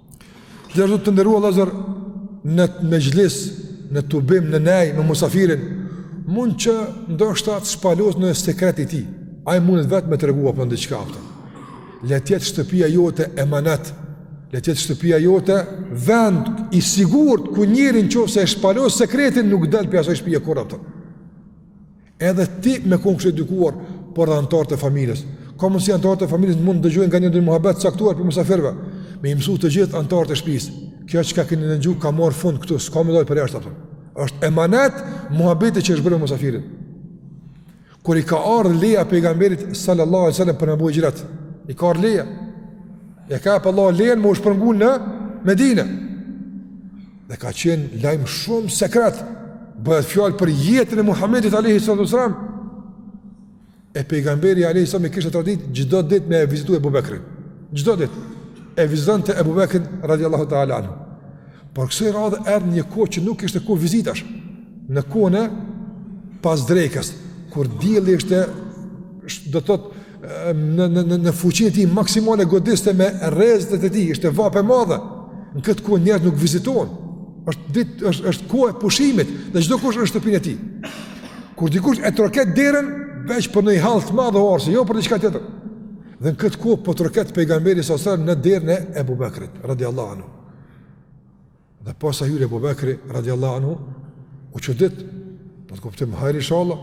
Dhe është të nderuar vëllezër në mexhlis, në tubim, në nej, me musafirin, mund që ndoshta të shpalos një sekret i tij. Ai mundet vetë me të tregu për diçka, a kupton. Le të jetë shtëpia jote emanet, le të jetë shtëpia jote vend i sigurt ku njeri në qoftë se e shpalos sekretin nuk del prej asaj shpie kurrë, a kupton. Edhe ti me kon kështu i edukuar, por edhe anëtarët e familjes. Ka mundësi anëtarët e familjes mund të dëgjojnë nganjëherë ndonjë muhabet të caktuar prej mysafirëve. Me i mësu të gjithë anëtarët e shtëpisë. Kjo çka keni ndëgju ka marr fund këtu, s'ka me dalë përjashta, a kupton. Është emanet muhabeti që është bërë me mysafirin. Kur i ka ardhur leja pejgamberit sallallahu alajhi wasallam për me bo hixhret, i ka ardhur leja. Ja ka dhan Allahu lejen me u shpërngul në Medinë. Dhe ka qenë lajm shumë sekret. Bëhet fjalë për jetën e Muhamedit alayhi salatu wasalam. E pejgamberi alayhi salatu wasalam e kishte traditë çdo ditë me e vizitu Abu Bekrin. Çdo ditë e vizitonte Abu Bekrin radhiyallahu ta'ala anhu. Por kësaj radhe erdh në një kohë që nuk ishte kohë vizitash. Në kohën e pasdrekës, kur dielli ishte do të thotë në në në në fuqinë e tij maksimale godiste me rrezet e tij, ishte vapë e madhe. Në këtë kohë njerëz nuk vizitojnë. Është ditë është është kohë e pushimit, dhe çdokush është në shtëpinë e tij. Kur dikush e troket derën, veç për një hall të madh ose jo për diçka tjetër. Dhe në këtë kohë po troket pejgamberi s.a.s. në derën e Abu Bekrit, radhiyallahu anhu. Dhe pasi hyri Abu Bekri radiallahu anhu, u çudit, në kuptim hajr inshallah,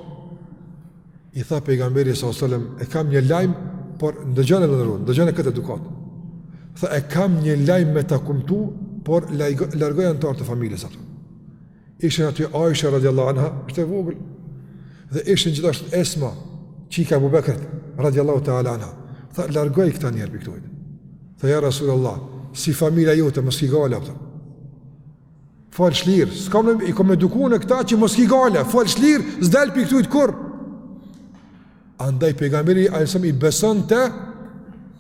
i tha pejgamberi s.a.s., e kam një lajm, por ndëgjone, të nderum, ndëgjone këtë edukatë. Tha, e kam një lajm me ta kumtu, por largoj anëtarët e familjes, a kupton. Ishin aty Aisha radiallahu anha, ishte e vogël, dhe ishin gjithashtu Esma, çika e Abu Bekrit radiallahu ta'ala anha. Tha, largoj këta njerëz prej këtuhit. Tha ja Rasulullah, si familja jote mos ki gajle ato. Fol shlir, s'kam në, i kam edukuar në këta që mos ki gajle, fol shlir, s'dal pi ktujt kurr. Andaj pejgamberi alsem i besonte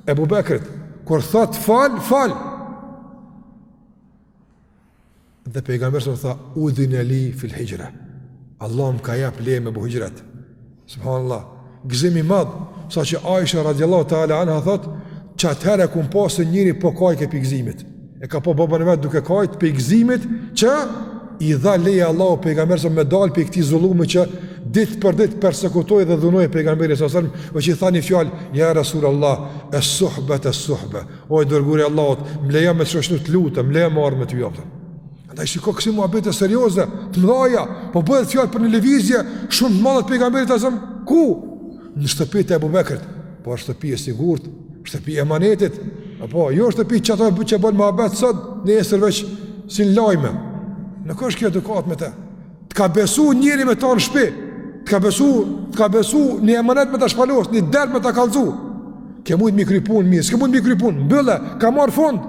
Ebu Bekrit, kur thot fol, fol. Dhe pejgamberi sa tha udhina li fil hixhra. Allah më ka jap leje me bu hixhret. Subhanallah. Gëzim i madh, saqë Aisha radhiyallahu ta'ala anha thot, çatëherë e kum pa se njëri po kajke pi gëzimit. E ka po babën e vet duke kajt pi gëzimit që i dha leje Allahu pejgamberit me dal pe këtij zullumi që ditë për ditë persekutoi dhe dhunoi pejgamberin sa selam, veç i tha ni fjalë ja Rasulullah es-suhbata es-suhba, O i dërguri Allahut, më lejo me t'shoqnu të lutem, më lejo me ardh me ty bashkë. Andaj shiko kësi muhabete serioze, të mdhaja, po bëhet fjallë për një lëvizje, shumë të madhe të pejgamberit asëm, ku? Në shtëpi të Ebu Bekrit, po është shtëpi e sigurt, shtëpi emanetit, apo jo shtëpi çato që bën muhabet sot, nesër veç sin lajme. Nuk është kjo edukatë myslimane? Të ka besu njëri me t'ardh në shpi, të ka besu, të ka besu një emanet me ta shpalos, një dert me ta kallzu. Ke mujt m'i kry punë mirë, s'ke mujt m'i kry punë, mbylle, ka marrë fund.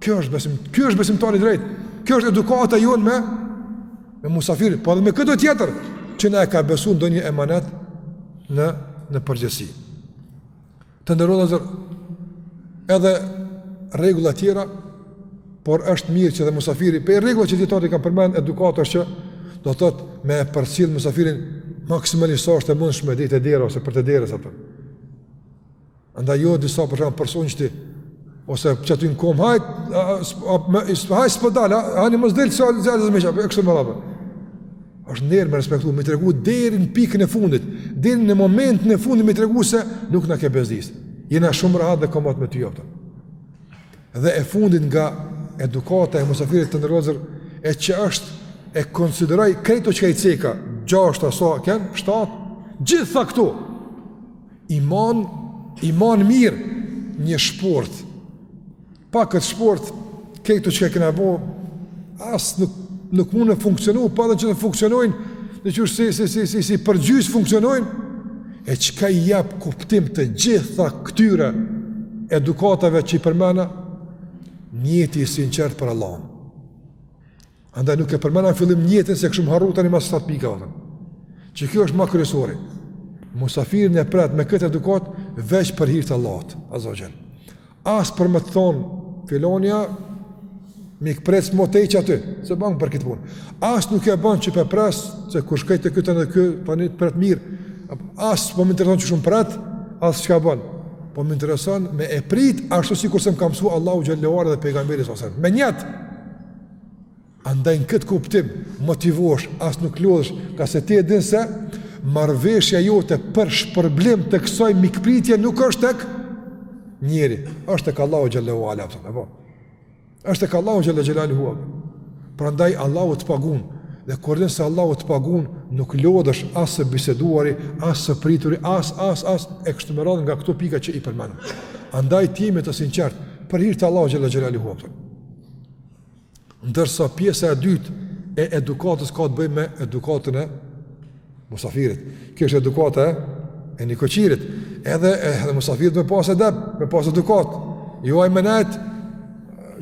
Kjo është besim, kjo është besimtari i drejtë, kjo është edukata jonë me, me musafirin, po edhe me këto tjetër, që na e ka besu ndonjë emanet në, në përgjegjësi. Të nderuar vëllezër, edhe rregulla tjera, por është mirë që dhe musafiri, pe rregullat që dijetarët i kanë përmend, edukatë është që do të thotë me përcjell musafirin maksimalisht sa është e mundshme deri te dera, ose përtej derës, sa për. Andaj jo disa për shembull s'po u çon ose çon në kom, hajt, hajt se po dal, hajt ani mos del, së alë zë meqa, e kështë me radhë. është nder me respektu, me tregu deri në pikën e fundit, deri në momentin e fundit me tregu se nuk na ke bezdis. Jena shumë rahat dhe komat me ty jota. Dhe e fundit nga edukata e musafirit të nderuar vëllezër, e që është e konsideroj krejt kto çka i ceka, gjasht aso, ken, shtat, gjitha këtu, i man, i man mirë, një shport, Pa këtë shport, këto çka kena bo, as nuk, nuk munden funksionu, po edhe që në funksionojnë, në qoftë si, si, si, si, si përgjysë funksionojnë, e çka i japë kuptim të gjitha këtyre edukatave që i përmena, nijeti i sinqertë për Allahun. Andaj nuk e përmena n'fillim nijetin se kisha me harru të një masë satë pika, dhe. që kjo është ma kryesorja. Musafirin e pret me këtë edukatë veç për hir të Allahut, azze ue xhel. As për me të thonë, filani, mi këpres më tej që aty, se banë për këtë punë. As nuk e banë që për pres, se kush kajtë të këtë në kë, pa një të pret mirë. As po më intereson që shumë pret, as çka banë. Po më intereson me e prit ashtu sikur se më ka mësua Allahu xhallahu dhe pejgamberi sallallahu alajhi wasallam. Me nijet Andaj në këtë kuptim motivohesh, as nuk lodhesh, ngase ti e din se marrëveshja jote për shpërblim të kësaj mikpritje nuk është tek njeri, është tek Allahu Xhelle ue Ala, kupton, apo? është tek Allahu Xhelle Xhelaluhu. Prandaj Allahu të pagun, dhe kur din se Allahu të pagun, nuk lodhesh as së biseduari, as së prituri, as, as, as, e kështu me radhë nga këto pika që i përmendëm. Andaj të jemi të sinqertë, për hir të Allahut Xhelle Xhelaluhu, pëtën. Ndërsa pjesa e dytë e edukatës ka të bëjë me edukatën e musafirit. Kjo është edukata e e nikoqirit. Edhe edhe musafiri me pas edep, me pas edukatë. Jo ai me ndejt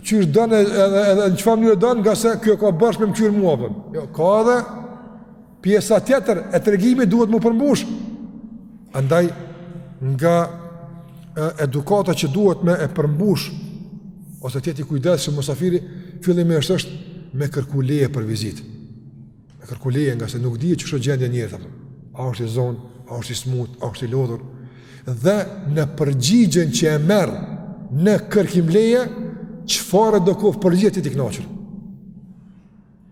qysh don edhe edhe në çfarë mënyrë don, ngase kjo ka borxh me m'kqyr mua apo. Jo, ka edhe Pjesa tjetër e tregimit duhet me u përmbush. Andaj nga edukata që duhet me e përmbush ose të jetë i kujdesshëm musafiri fillimisht është me kërku leje për vizitë me kërku leje ngase nuk dihet qysh o gjendja e njerit a është i zonë, a është i smutë, a është i lodhur dhe në përgjigjen që e merr në kërkim leje çfarëdo koftë përgjigje të jetë i knaqur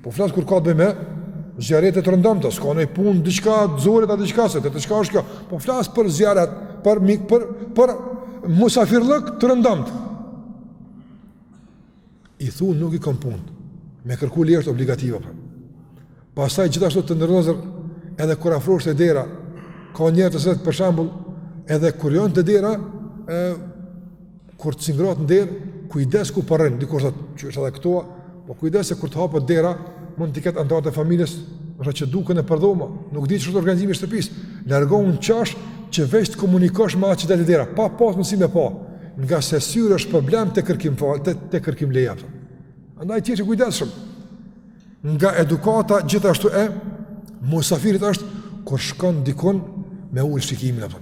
Po flas kur ka të bëjë me zijaretet e rëndomta, s'ka noj punë diçka zoret atë diçka se diçka është kjo. Po flas për zijaret, për mik, për për musafirllëk të rëndomt. I thu nuk kam punë. Me kërku leje është obligative. Për. Pastaj gjithashtu të nderuar vëllezër edhe kur afrohesh te dera, ka njerëz të cilët për shembull, edhe kur janë te dera, ë Kur të cingrohet në derë, kujdes ku po rrin, po dikush thot, qysh është edhe këtua, po kujdes se kur të hapet dera, mund të ketë anëtarët e familjes, është që duken nëpër dhoma, nuk di qysh është organizimi i shtëpisë, largohu në një qosh që veç të komunikosh me atë që del te dera, pa pas mundësi me pa, ngase syri është problem të kërkim falë, të, të kërkim leja. Andaj të jetë i kujdesshëm, Nga edukata gjithashtu e musafirit është kur shkon dikun me ul shikimin apo.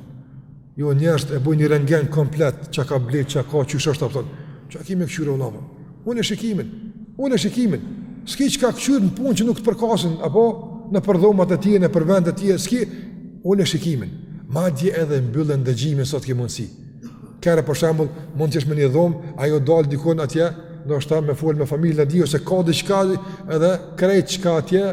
Jo njerëz e bëjnë një rengen komplet, çka ka blet, çka ka, qysh është apo. Çka ke me kqyr vëlla? Ule shikimin, ule shikimin. S'ki çka kqyr në punë që nuk të përkasin apo nëpër dhomat e tij, nëpër vendet e tij, s'ki, ule shikimin. Madje edhe mbylle dëgjimin sa t'ke mundsi. Kqyre për shembull, mund të jesh me një dhomë, ai o dal dikun atje, ndoshta me fol me familjen e tij ose ka diçka edhe krejt çka atje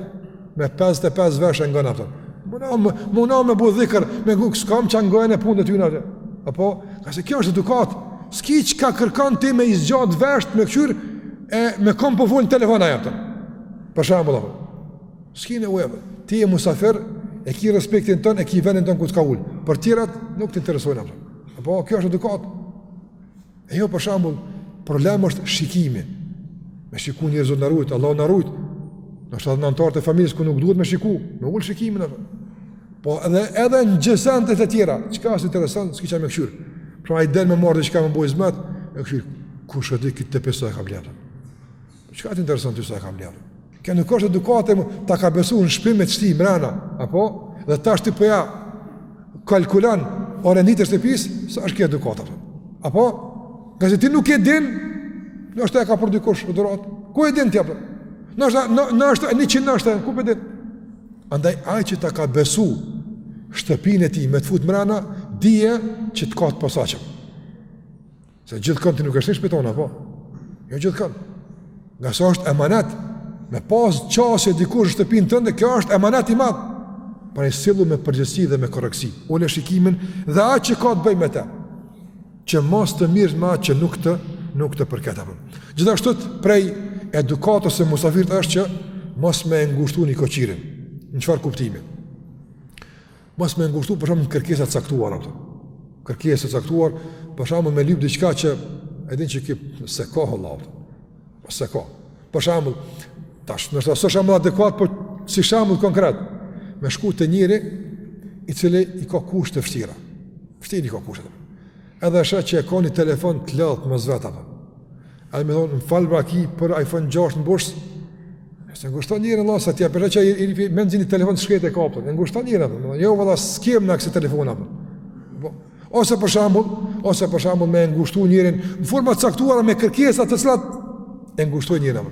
me 55 veshë ngon apo. Munu me, munu me bo dhikr, me guk s'kam çka ngoj në punë të tyne. Apo, ngase kjo është edukat. S'ki çka kërkon ti me i zgjat vesht me kqyr e me kon po fol n'telefon apo. Për shembull, S'ki nevojë. Ti je musafir, e ki respektin tënd, e ki vendin tënd ku të ka ul. Për tjerat nuk të interesojnë apo. Apo kjo është edukat. E jo për shembull, problem është shikimi. Me shiku në, Zoti na rujt, Allahu na rujt. Do të thotë anëtarët e familjes ku nuk duhet me shiku, me ul shikimin apo. Po edhe edhe në gjësende të tjera, çka s'të intereson, s'ki çka me kshyr. Pra ai del me marrë diçka me bo hyzmet, e kshyr. Kush e di këtë për sa e ka blerë. Çka të intereson ty sa ka bler? Kjo nuk është edukatë më, ta ka besu në shpi me të shti mrena, apo? Dhe tash ti po ja kalkulon orenditë e shtëpisë, s'është kjo edukatë, apo? Apo? Ngase ti nuk e din, ndoshta e ka për dikush, për dhuratë, ku e din ti apo? Ndoshta, ndo, ndoshta, njëqind ndoshta, ku po e din? Andaj, ai që ta ka besu shtëpinë e tij me të fut mrena, dije që të ka të posaçëm. Se gjithkënd ti nuk e shtin n'shpi tonde, apo? Jo gjithkënd. Ngase është emanet, me pas qasje dikush shtëpinë tënde, kjo është emanet i madh. Pra sillu me përgjegjësi dhe me korrektësi, ule shikimin dhe atë që ka të bëjë me te. Që mos u mirr me atë që nuk të, nuk të përket apo. Gjithashtu prej edukatës së musafirit është që mos me ngushtu nikoqirin. Në çfarë kuptimi? Mos me ngushtu për shembull në kërkesa të caktuara apo. Kërkesa të caktuara, për shembull me lypë diçka që e din që ky s'e ka vlla. Apo s'e ka. Për shembull, tash, ndoshta s'o shembull adekuat, por po si shembull konkret, me shku te njeri i cili i ka kushtet vështira. Vështirë i ka kushtet Edhe e sheh që e ka një telefon të lodhtë mos vet apo. Ai me thon, "Fal bre a ki për iPhone 6 mbushës." S'e ngushton njerin Allah sa ti apo që ai herifi menxi një telefon shkretë e ka. Ti e ngushton njerin apo. Më jo valla s'kem na kësi telefon apo. Po. Ose për shembull, ose për shembull me ngushtu njerin në forma të caktuara me kërkesa të cilat e ngushton njerin apo.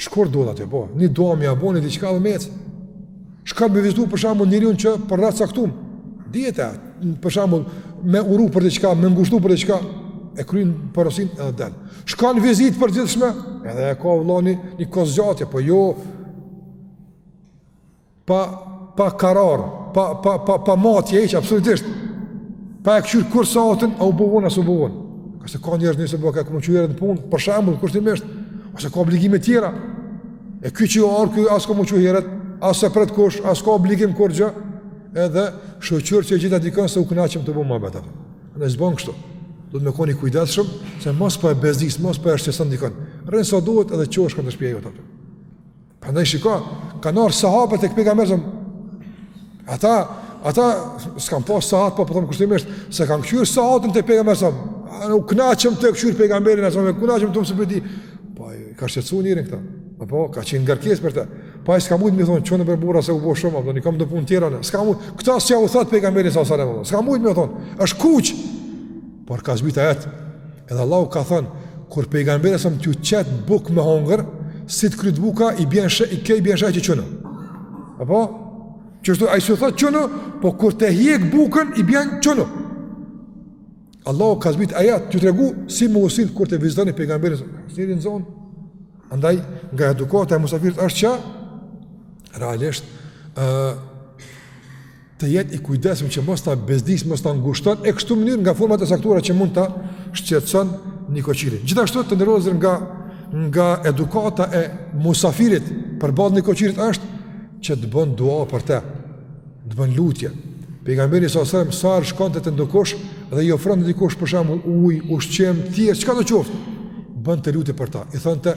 Shkon dikun atje po, një dua me ja bo, ni diçka me ec. Shkon me vizitu për shembull njeriun që për rast caktum. Dieta, për shembull, me uru për diçka, me ngushllu për diçka e kryen porosin edhe del. Shkon në vizitë përgjithshme, edhe e ka vëllani një kohëzgjatje, po jo Pa, pa karar, pa, pa, pa, pa matje, hiç, absolutisht. Pa e këqyrë kurrë sahatën, a u bë vonë, a s'u bë vonë. Kështë ka njerëz nëse bëka, ka me u çu herët në punë, për shambull, kështë një mështë, ose ka obligime tjera. E ky që arë, ky as ka me u çu herët, as s'e pret kush, as ka obligim kurrgjë, edhe shëqyrë që gjitha dikën se u kënaqëm të bëmë më betë. S'bon kështu, duhet me kon i kujdesshëm, se mos për po e bezdis, mos për po e shqetëson dikën. Rri sa duhet edhe çu shko në shpi jote. Prandaj shiko, kanë ardhur sahabët tek pejgamberi sa ata ata s'kan pas sahat po po them kushtimisht se kanë këqyr sahatën te pejgamberi sa u kënaqëm tu e këqyr pejgamberin sa me kënaqëm të mos e bëti po ka shqetësuar njërin këta apo ka qenë ngarkesë për të po ai s'ka mujt me thon çonu bre burra se u bë shumë apo kam të punë tjera s'ka mund këta s'ja u thot pejgamberi sa sa s'ka mujt me thon është skuq Por ka zbrit ajet, edhe Allahu ka thënë, kur pejgamberi sa më t'ju qet bukë me hongër, si të kryhet buka, i bjen shë, i kej bjen shë që çonu. Apo? Kështu, ai s'u thotë çonu, po kur të hek bukën, i bjen çonu. Allahu ka zbrit ajet, t'ju tregu, si me u sjellë kur ta vizitoni pejgamberin sa më t'ju në zonë. Andaj, nga edukata e musafirit është që, realisht, uh, të jetë i kujdesshëm që mos ta bezdis, mos ta ngushton e kështu në mënyrë nga format e caktuara që mund ta shqetëson nikoqirin. Gjithashtu të nderuar vëllezër nga nga edukata e musafirit përballë nikoqirit është që të bën dua për të. Të bën lutje. Pejgamberi sa sa herë shkonte te ndokush dhe i ofronte dikush për shembull ujë, ushqim, thjesht çka do të qoftë, bënte lutje për ta. I thonte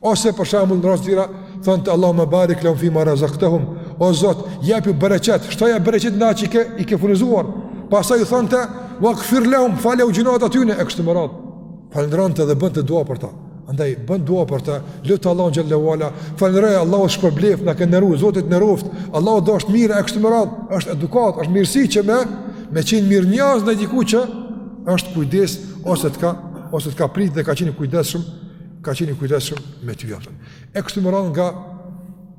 Ose për shembull në raste tjera thonte Allahumme barik lehum fi ma razaqtahum, o Zot, jepu bereqet, shtoja bereqet në atë që ke i ke furnizuar. Pastaj u thonte waghfir lehum falju gjynahet atyne e kështu me radhë. Falënderonte dhe bënte dua për ta. Andaj bën dua për ta, lut Allahun xhele ve ala, falënderoj Allahu t'shpërbleftë na ke nderuar Zoti t'nderoftë. Allahu t'dhashtë mirë e kështu me radhë, është edukatë, është mirësi që me me qenë mirënjohës ndaj dikujt që është kujdes ose të ka ose të ka prit dhe ka qenë kujdesshëm ka qenë i kujdesshëm me ty atë. E kështu me radhë nga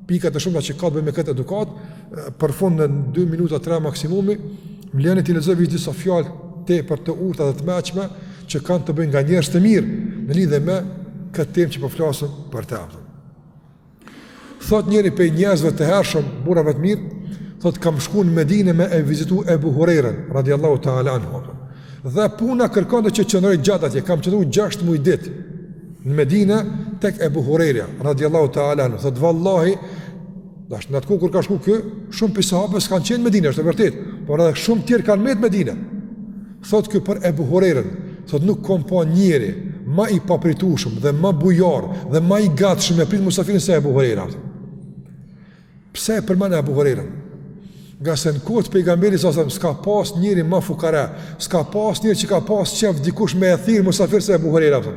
pikat e shumta që ka të bëjë me këtë edukatë, për fund në 2 minuta 3 maksimumi, më lejoni t'i lexoj veç disa fjalë tepër të urta dhe të mençme që kanë të bëjnë nga njerëz të mirë në lidhje me këtë temë që po flasim për të. Thot njëri prej njerëzve të hershëm, burrave të mirë, thot kam shku në Medinë me e vizitu Ebu Hurajrën radhiyallahu ta'ala anhu. Dhe puna kërkonte që qëndroj gjatë atje, kam qëndru 6 muaj ditë në Medinë tek Ebu Hurajra radhiyallahu ta'ala anhu. Thot vallahi tash në atë kohë kur ka shku ky, shumë prej sahabëve kanë qenë në Medinë, është e vërtetë, por edhe shumë tjerë kanë met në Medinë. Thotë ky për Ebu Hurejren, thotë nuk kom pa njeri ma i papritushëm dhe ma bujar dhe ma i gatshëm me pritë musafirin se Ebu Hurejren. Pse e përmena Ebu Hurejren? Nga se në kohë të pejgamberit alejhi selam, s'ka pas njeri ma fukare, s'ka pas njeri që ka pas qef dikush me e thirë musafir se Ebu Hurejren.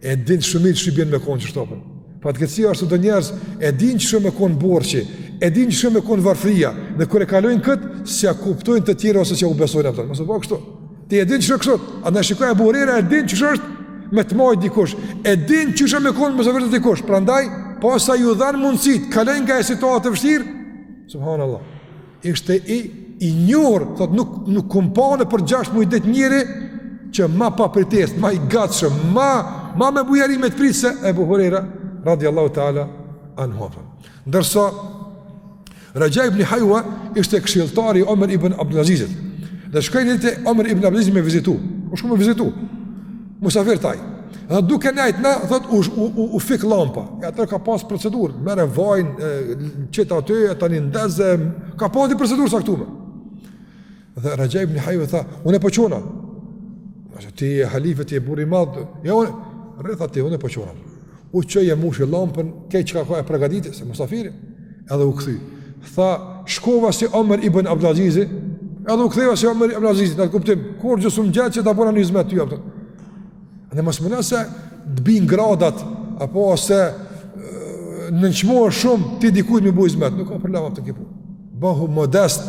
E din qysh i bjen me konë qështu, apëton. Fatkeqësia është te do njerëz, e dinë qysh o me konë borxhi, e dinë qysh o me konë varfria, dhe kur e kalojnë këtë, s'ia kuptojnë të tjerëve ose s'u besojnë, apëton. Mos e bo kështu, ti e din qysh o kështu, andaj shikoje Ebu Hurejra, e din qysh është me të majtë dikush, e din qysh o me konë musafir te dikush, prandaj, posa iu dhanë mundësitë, kaloi nga ajo situatë e vështirë, subhanallah. Ishte i i njohur, thot nuk nuk kum pa unë për 6 muaj ditë njeri që ma pa pritesë, ma i gatshëm, ma ma me bujari me të pritë se Ebu Hurejra, radiallahu ta'ala anhu. Ndërsa, Raxha ibn Hajva ishte këshilltar i Omer ibn Abdulazizit, dhe shkoi te Omer ibn Abdulazizi me vizitu, o shku me vizitu, Musafir te ai. Dhe duke nejt në, thot, u, u, u, u fik llampa. E atër ka pas procedurë, merre vajn, qite aty, e tani ndeze, ka pas një procedurë të caktume. Dhe Raxha ibn Hajve tha, unë po çona. Ti je halife, ti je burrë i madh. Ja, unë, rri tha ti, unë po çona. U çu e mushi llampën, krejt çka ka e pregaditi, se musafiri, edhe u kthy. Tha, shkova si Omer ibn Abdelazizi, edhe u ktheva si Omer ibn Abdelazizi, në atë kuptim, kurgjë s'më gjeti që ta bona një hyzmet ty, apëton. Mos meno se të bin gradat, apo se nënçmohesh ti dikujt me bo hyzmet, nuk ka problem për të kipu. Bëhu modest,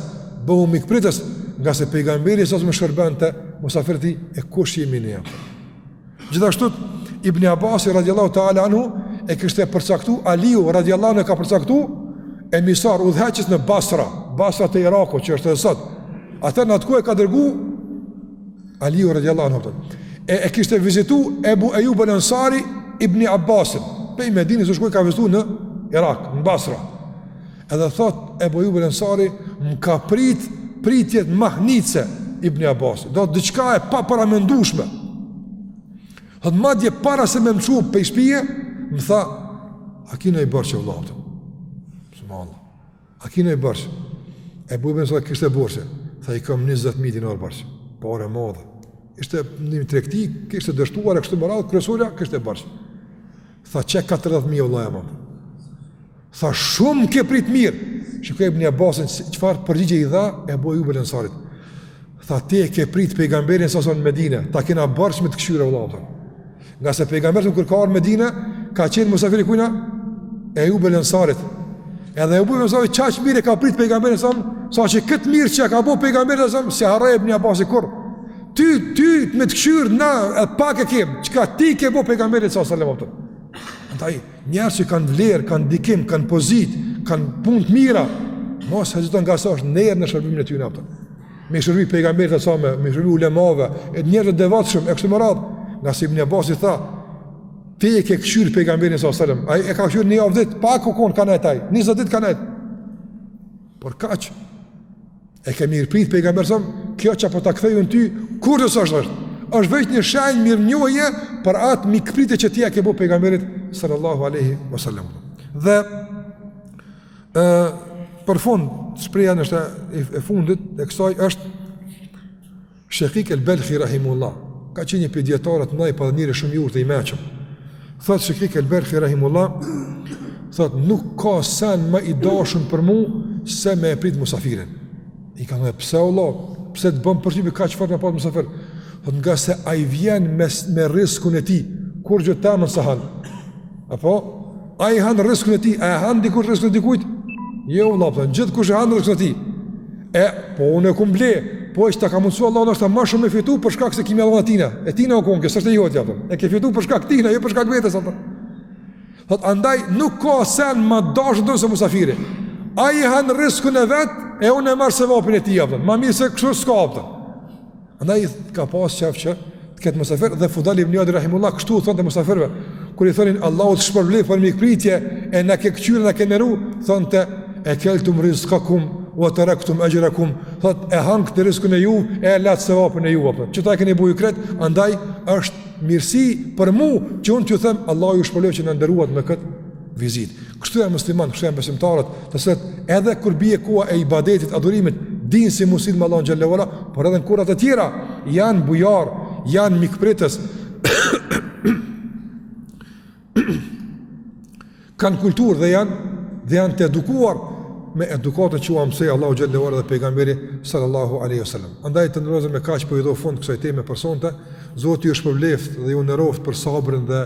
bëhu mikpritës, nga se pejgamberi alejhi selam shërbente musafirt e kush jemi ne. Gjithashtu Ibn Abbas radiallahu ta'ala anhu e kishte përcaktu Aliu radiallahu anhu e ka përcaktu emisar udhëheqës në Basra Basra të Irakut që është dhe sot atëherë në atë kohë e ka dërgu Aliu radiallahu anhu e, e kishte vizitu Ebu Ejub el-Ensari Ibn Abbasin pej Medinës o shku e ka vizitu në Irak në Basra Edhe thot Ebu Ejub el-Ensari, më ka prit, pritje mahnitëse, Ibni Abbasi, do të diçka e paparamendushme. Thot madje para se me më çu pej shpije, më tha, a ki naj borxh vëlla ti? Subhanallah, a ki naj borxh? Ebu Ejub el-Ensari kishte borxh. Tha i kam 20.000 dinarë borxh, pare e madhe. Ishte një tregti, kishte dështuar e kështu me radhë, kryesorja kishte borxh. Tha qe katërdhjetë mijë vëlla jem. Tha shumë më ke prit mirë. Shikoje Ibn Abbasin çfarë përgjigje i dha Ebu Ejub el-Ensarit. Tha ti e ke prit pejgamberin alejhi selam në Medinë, ta kena borxh me të kqyr vëlla. Nga se pejgamberi kur ka ardhur në Medinë, ka qenë musafir i kujna, i Ejub el-Ensarit. Edhe Ebu Ejub el-Ensari qaq mirë e ka prit pejgamberin alejhi selam sa që kët mirë që i ka bo pejgamberit alejhi selam s'e harroi Ibn Abbasi kurrë. Ty, ty, me të kqyrë, na, e pak e kemi, çka ti ke bo pejgamberit sa salem a kupton. Andaj, njerëz që kanë vlerë, kanë ndikim, kanë pozitë, kanë punë të mira, mos heziton ngase është nder në shërbimin e tyne a kupton. Me i shërby pejgamberit e same, me u shërby ulemave, e njerëz të devotshëm, e kështu me radhë, ngase Ibni Abasi tha, ti e ke kqyrë pejgamberin sa salem, ai e ka kqyrë një javë ditë, pak u konë ka nejtë ai, njëzet ditë ka nejtë. Por kaq, E ke mirëprit pejgamberin sa, kjo që po ta kthejmë na ty, kurgjo s'është. Është veç një shenjë mirënjohje për atë mikpritje që ti ja ke bo pejgamberit sallallahu alaihi wasallam. Dhe për fund, shprehja është e fundit e kësaj është Shekik el Belhi Rahimullah, ka qenë një prej dijetarëve të mëdhenj, po dhe njeri shumë i urtë, i meçëm. Thotë Shekik el Belhi Rahimullah, thotë nuk ka sen më i dashun për mu se me e prit musafirin. I kanë thënë, pse o lau, pse të bën përshtypje kaq fort me pas musafir? Thotë ngase ai vjen me, me riskun e tij, kurgjë temen s'e han. Apo? Ai han riskun e tij, a e han dikush riskun e dikujt? Jo, valla a kupton, gjithkush e han riskun e tij. E, po unë e kum ble, po e që ta ka mundësu Allahu ndoshta ma shumë e fitu për shkak se ki me ia dhanë tina. E tina u kon, s'është e jotja, a kupton, e ke fitu për shkak tina, jo për shkak vetes, a kupton. Thot, andaj nuk ka sen ma i dashtun se musafiri. Ai han riskun e vet, e unë e marr sevapin e tij, a kupton. Ma mirë se kështu s'ka, a kupton. Andaj ka pas qef që të ketë musafir dhe Fudajl ibn Ijad rahimullah kështu u thonte musafirëve kur i thonin Allahu të shpërbleftë për mikpritje e na ke këqyrë na ke nderu thonte ekeltum rizqakum wa taraktum ajrakum thot e hangët rizkun e juve e latë sevapin e juve apo çka keni bo ju krejt andaj është mirësi për mu që unë t'ju them Allahu ju shpërbleftë që na nderuat me kët vizitë Kështu janë muslimanët, kështu janë besimtarët, të cilët edhe kur bie koha e ibadetit, adhurimit, dinë si me u sill me Allahun xhelle ve ala, por edhe në kohët e tjera, janë bujarë, janë mikpritës, kanë kulturë dhe janë, dhe janë të edukuar, me edukatë që ua mësoi Allahu xhelle ve ala dhe pejgamberi sallallahu aleyhi sallam. Andaj të ndershëm me kaq po i do fund kësaj teme për sonte, Zoti ju shpërbleftë dhe ju nderoftë për sabrin dhe